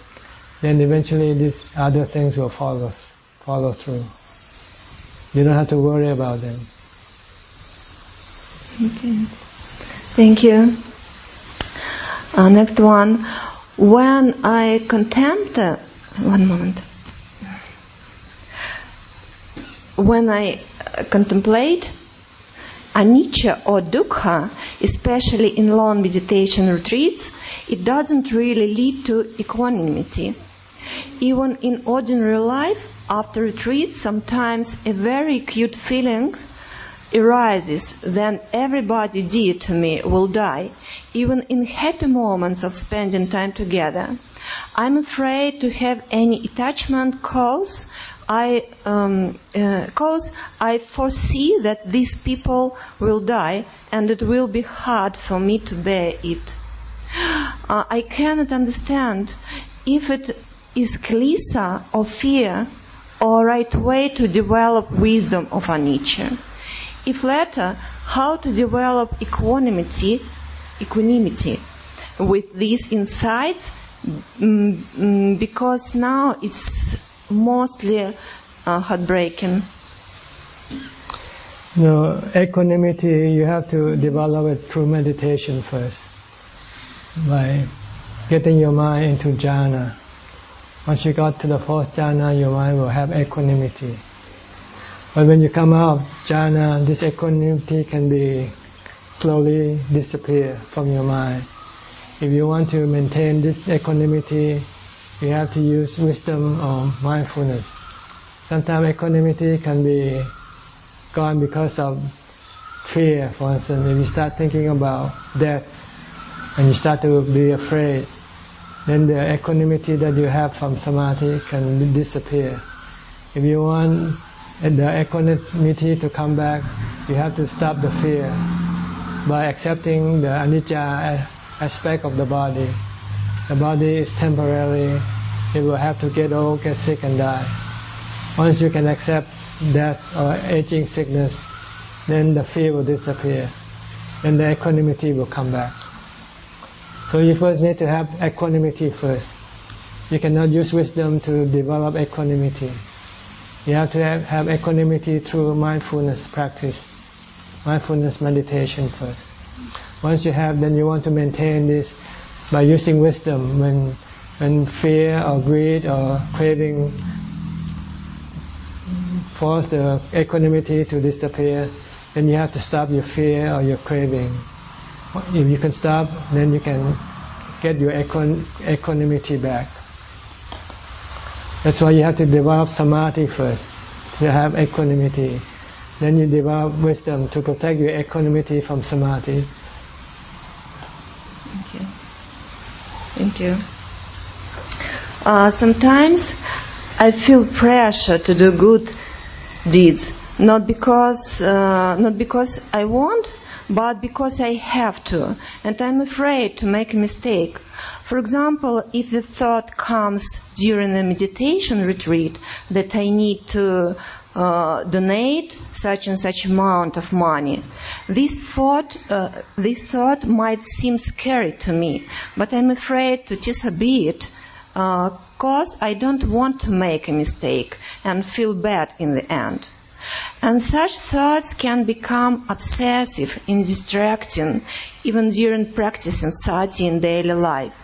Then eventually these other things will follow follow through. You don't have to worry about them. Okay. Thank you. Uh, next one. When I contempt, uh, one moment. When I uh, contemplate anicca or dukkha, especially in long meditation retreats, it doesn't really lead to equanimity. Even in ordinary life, after retreats, sometimes a very acute feeling arises, then everybody dear to me will die even in happy moments of spending time together. I'm afraid to have any attachment cause I um, uh, cause I foresee that these people will die and it will be hard for me to bear it. Uh, I cannot understand if it is kilesa or fear or right way to develop wisdom of nature. If latter, how to develop equanimity equanimity with these insights mm, mm, because now it's mostly uh, heartbreaking. No, equanimity you have to develop it through meditation first. by getting your mind into jhana. Once you got to the fourth jhana, your mind will have equanimity. But when you come out of jhana, this equanimity can be slowly disappear from your mind. If you want to maintain this equanimity, you have to use wisdom or mindfulness. Sometimes equanimity can be gone because of fear, for instance. If you start thinking about death and you start to be afraid, then the equanimity that you have from samadhi can disappear. If you want the equanimity to come back, you have to stop the fear by accepting the anicca aspect of the body. The body is temporary. It will have to get old, get sick, and die. Once you can accept death or aging sickness, then the fear will disappear. and the equanimity will come back. So you first need to have equanimity first. You cannot use wisdom to develop equanimity. You have to have, have equanimity through mindfulness practice, mindfulness meditation first. Once you have, then you want to maintain this by using wisdom when when fear or greed or craving force the equanimity to disappear, then you have to stop your fear or your craving. If you can stop, then you can get your equanimity back. That's why you have to develop samadhi first, to have equanimity. Then you develop wisdom to protect your equanimity from samadhi. Thank you. Thank you. Uh, sometimes I feel pressure to do good deeds, not because uh, not because I want, but because I have to, and I'm afraid to make a mistake. For example, if the thought comes during a meditation retreat that I need to uh, donate such and such amount of money, this thought, uh, this thought might seem scary to me, but I'm afraid to disobey it because uh, I don't want to make a mistake and feel bad in the end. And such thoughts can become obsessive and distracting even during practice and sati in daily life.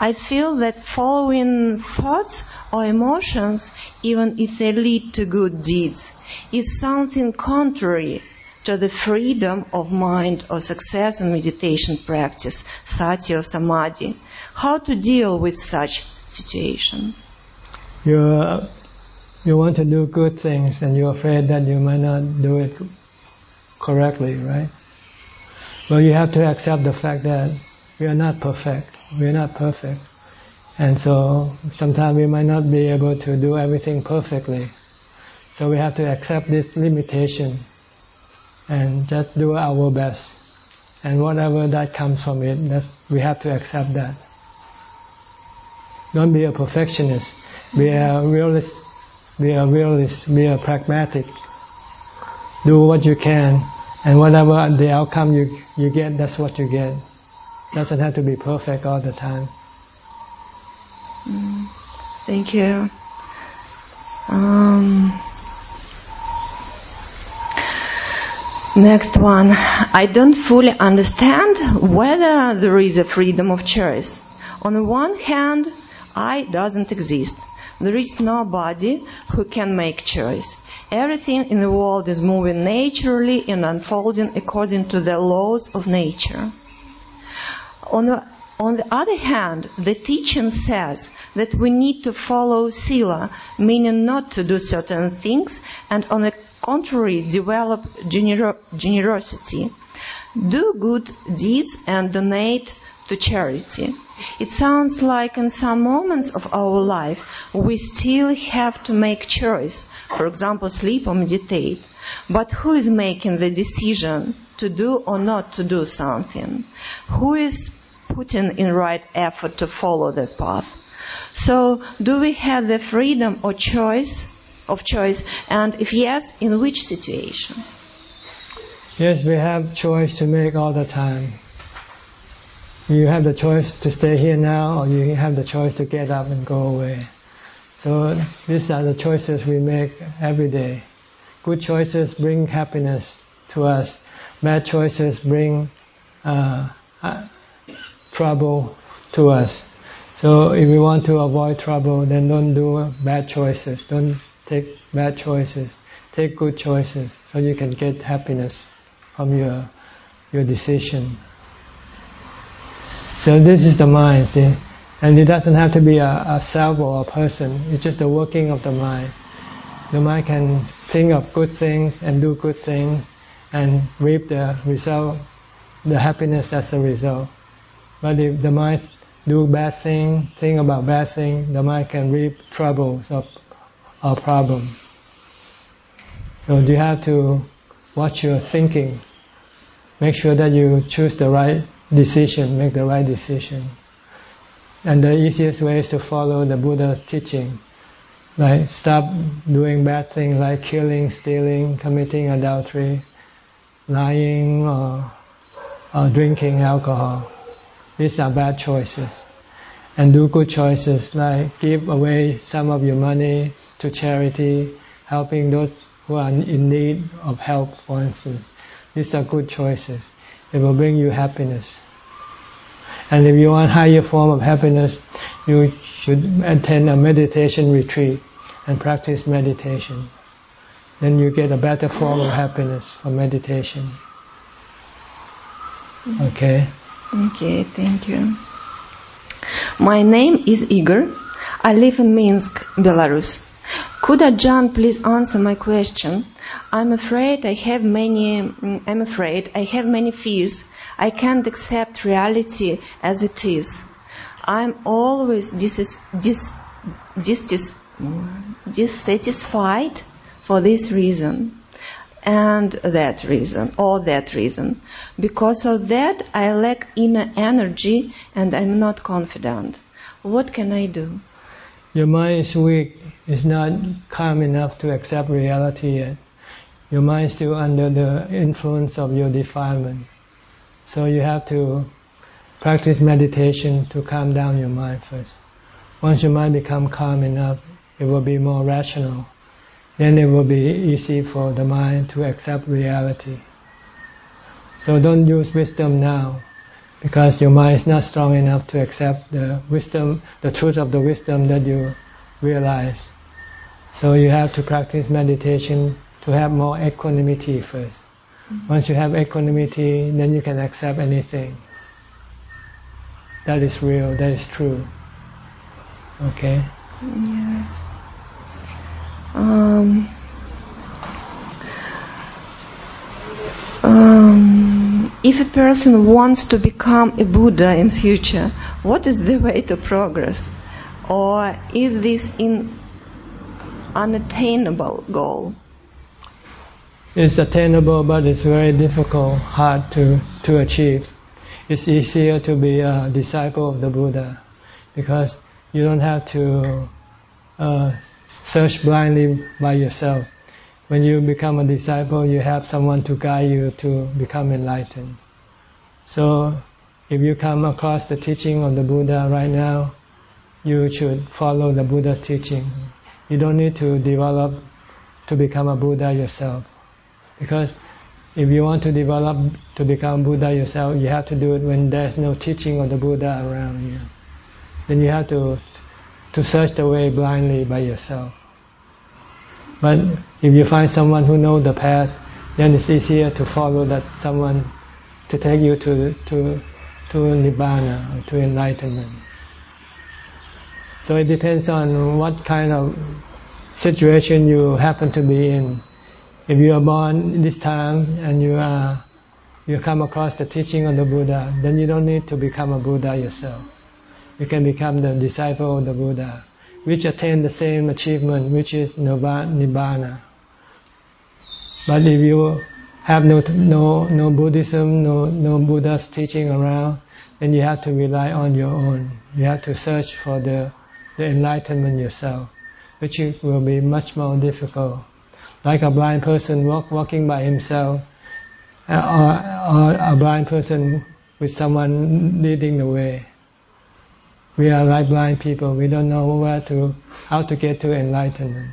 I feel that following thoughts or emotions, even if they lead to good deeds, is something contrary to the freedom of mind or success in meditation practice, sati or samadhi. How to deal with such situation? You you want to do good things, and you're afraid that you might not do it correctly, right? Well, you have to accept the fact that we are not perfect we're not perfect. And so sometimes we might not be able to do everything perfectly. So we have to accept this limitation and just do our best. And whatever that comes from it, we have to accept that. Don't be a perfectionist. Be a realist. Be a realist. Be a pragmatic. Do what you can, and whatever the outcome you you get, that's what you get. Doesn't have to be perfect all the time. Thank you. Um, next one. I don't fully understand whether there is a freedom of choice. On the one hand, I doesn't exist. There is nobody who can make choice. Everything in the world is moving naturally and unfolding according to the laws of nature. On the, on the other hand, the teaching says that we need to follow sila, meaning not to do certain things, and on the contrary, develop gener- generosity. Do good deeds and donate to charity. It sounds like in some moments of our life we still have to make choice, for example, sleep or meditate. But who is making the decision to do or not to do something? Who is putting in right effort to follow that path. So, do we have the freedom or choice of choice? And if yes, in which situation? Yes, we have choice to make all the time. You have the choice to stay here now, or you have the choice to get up and go away. So these are the choices we make every day. Good choices bring happiness to us. Bad choices bring uh, trouble to us. So if we want to avoid trouble, then don't do bad choices. Don't take bad choices. Take good choices so you can get happiness from your your decision. So this is the mind, see? And it doesn't have to be a, a self or a person. It's just the working of the mind. The mind can think of good things and do good things and reap the result, the happiness as a result. But if the mind do bad thing, think about bad thing, the mind can reap troubles or, or problems. So you have to watch your thinking. Make sure that you choose the right decision, make the right decision. And the easiest way is to follow the Buddha's teaching. Like stop doing bad things like killing, stealing, committing adultery, lying, or, or drinking alcohol. These are bad choices. And do good choices like give away some of your money to charity, helping those who are in need of help, for instance. These are good choices. It will bring you happiness. And if you want higher form of happiness, you should attend a meditation retreat and practice meditation. Then you get a better form of happiness from meditation. Okay? Okay, thank you. My name is Igor. I live in Minsk, Belarus. Could Ajahn please answer my question? I'm afraid I have many, mm, I'm afraid I have many fears. I can't accept reality as it is. I'm always dis, dis, dis, dissatisfied for this reason and that reason or that reason. Because of that, I lack inner energy and I'm not confident. What can I do? Your mind is weak. It's not calm enough to accept reality yet. Your mind is still under the influence of your defilement. So you have to practice meditation to calm down your mind first. Once your mind become calm enough, it will be more rational. Then it will be easy for the mind to accept reality. So don't use wisdom now because your mind is not strong enough to accept the wisdom, the truth of the wisdom that you realize. So you have to practice meditation to have more equanimity 1st mm-hmm. Once you have equanimity, then you can accept anything. That is real, that is true. Okay? Yes. Um, um, if a person wants to become a Buddha in future, what is the way to progress? Or is this an unattainable goal? It's attainable, but it's very difficult, hard to, to achieve. It's easier to be a disciple of the Buddha because you don't have to uh, search blindly by yourself. When you become a disciple, you have someone to guide you to become enlightened. So, if you come across the teaching of the Buddha right now, you should follow the Buddha's teaching. You don't need to develop to become a Buddha yourself. Because if you want to develop to become Buddha yourself, you have to do it when there's no teaching of the Buddha around you. Then you have to to search the way blindly by yourself. But if you find someone who knows the path, then it's easier to follow that someone to take you to to to nibbana or to enlightenment. So it depends on what kind of situation you happen to be in. If you are born this time and you are you come across the teaching of the Buddha, then you don't need to become a Buddha yourself. You can become the disciple of the Buddha which attain the same achievement, which is nibbana. But if you have no no no Buddhism, no no Buddha's teaching around, then you have to rely on your own. You have to search for the the enlightenment yourself, which will be much more difficult. Like a blind person walk, walking by himself, uh, or, or a blind person with someone leading the way. We are like blind people. We don't know where to, how to get to enlightenment.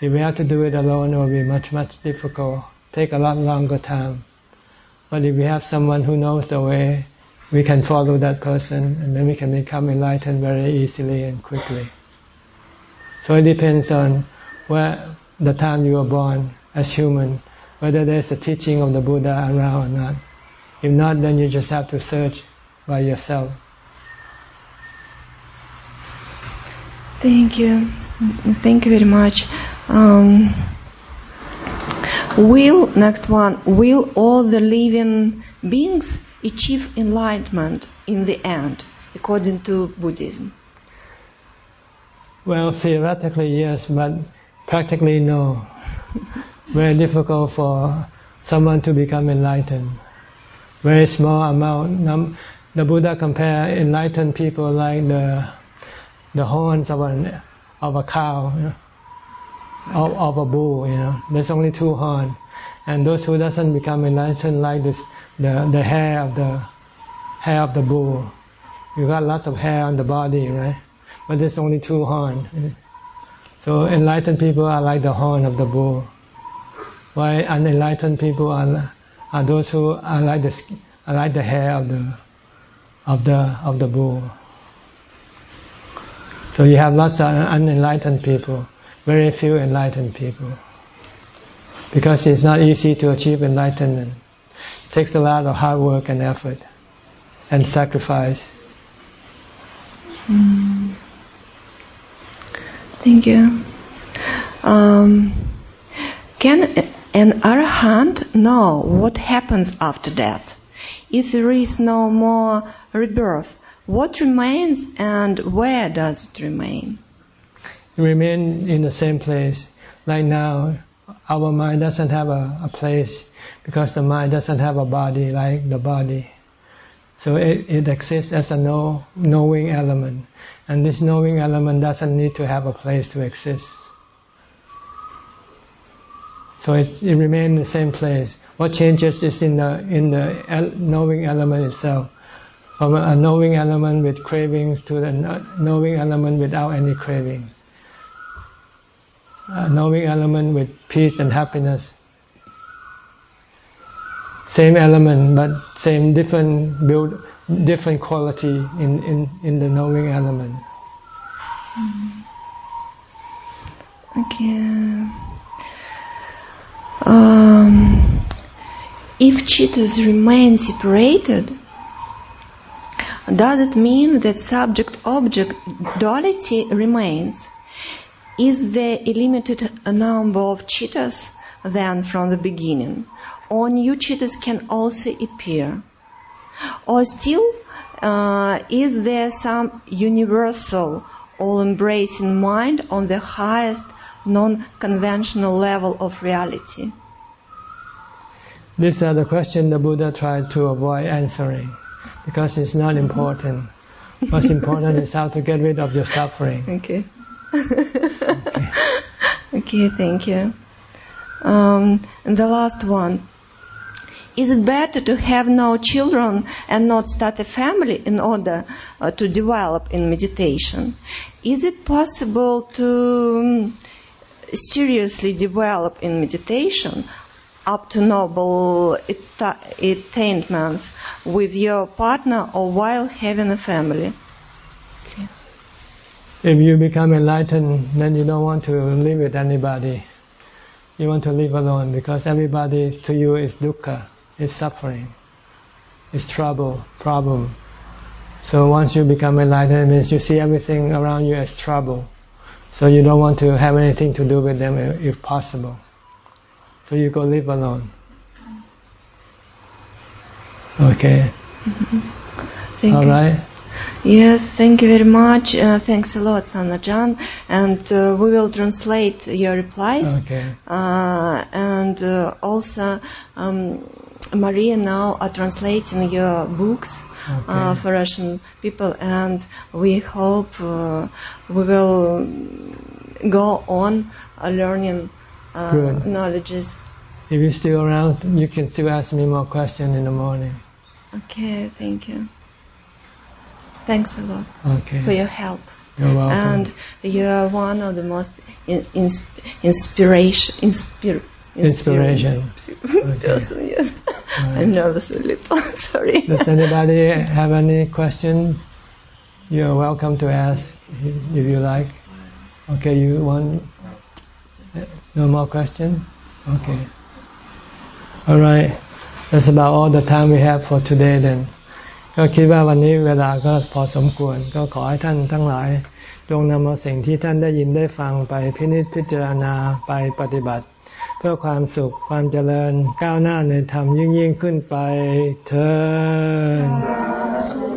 If we have to do it alone, it will be much, much difficult. Take a lot longer time. But if we have someone who knows the way, we can follow that person and then we can become enlightened very easily and quickly. So it depends on where the time you were born as human, whether there's a teaching of the Buddha around or not. If not, then you just have to search by yourself. Thank you. Thank you very much. Um, will, next one, will all the living beings achieve enlightenment in the end, according to Buddhism? Well, theoretically, yes, but practically, no. Very difficult for someone to become enlightened. Very small amount. The Buddha compared enlightened people like the the horns of an of a cow, you know, of, of a bull. You know, there's only two horns, and those who doesn't become enlightened like this, the the hair of the hair of the bull. You got lots of hair on the body, right? But there's only two horns. So enlightened people are like the horn of the bull. Why unenlightened people are are those who are like the are like the hair of the of the of the bull. So you have lots of unenlightened people, very few enlightened people. Because it's not easy to achieve enlightenment. It takes a lot of hard work and effort and sacrifice. Mm. Thank you. Um, can an arahant know what happens after death? If there is no more rebirth, what remains and where does it remain? It remains in the same place. Like now, our mind doesn't have a, a, place because the mind doesn't have a body like the body. So it, it exists as a know, knowing element. And this knowing element doesn't need to have a place to exist. So it remains in the same place. What changes is in the in the knowing element itself from a knowing element with cravings to the knowing element without any craving. A knowing element with peace and happiness. Same element, but same different build, different quality in, in, in the knowing element. Okay. Um, if chittas remain separated, does it mean that subject-object duality remains? Is there a limited number of chittas then from the beginning? Or new chittas can also appear? Or still, uh, is there some universal, all-embracing mind on the highest non-conventional level of reality? These are the questions the Buddha tried to avoid answering because it's not important. What's important is how to get rid of your suffering. Okay. okay. okay, thank you. Um, and the last one. Is it better to have no children and not start a family in order uh, to develop in meditation? Is it possible to um, seriously develop in meditation up to noble attainments with your partner or while having a family. If you become enlightened, then you don't want to live with anybody. You want to live alone because everybody to you is dukkha, is suffering, is trouble, problem. So once you become enlightened, it means you see everything around you as trouble. So you don't want to have anything to do with them if possible. So you go live alone. Okay. Thank All you. right. Yes, thank you very much. Uh, thanks a lot, Sanajan. And uh, we will translate your replies. Okay. Uh, and uh, also, um, Maria now are translating your books uh, okay. for Russian people, and we hope uh, we will go on learning uh, knowledges. If you're still around, you can still ask me more questions in the morning. Okay, thank you. Thanks a lot okay. for your help. You're welcome. And you're one of the most in, in, inspiration, inspir, inspiration. person. Yes. I'm nervous a little. Sorry. Does anybody have any question? You're welcome to ask if you like. Okay, you want no more question? Okay. All right. That's about all the time we have for today then. ก็คิดว่าวันนี้เวลาก็พอสมควร ก็ขอให้ท่านทั้งหลาย จงนำเอาสิ่งที่ท่านได้ยินได้ฟังไปพินิจพิจารณาไปปฏิบัติ เพื่อความสุขความเจริญก้าวหน้าในธรรมยิ่งยิ่งขึ้นไปเธอ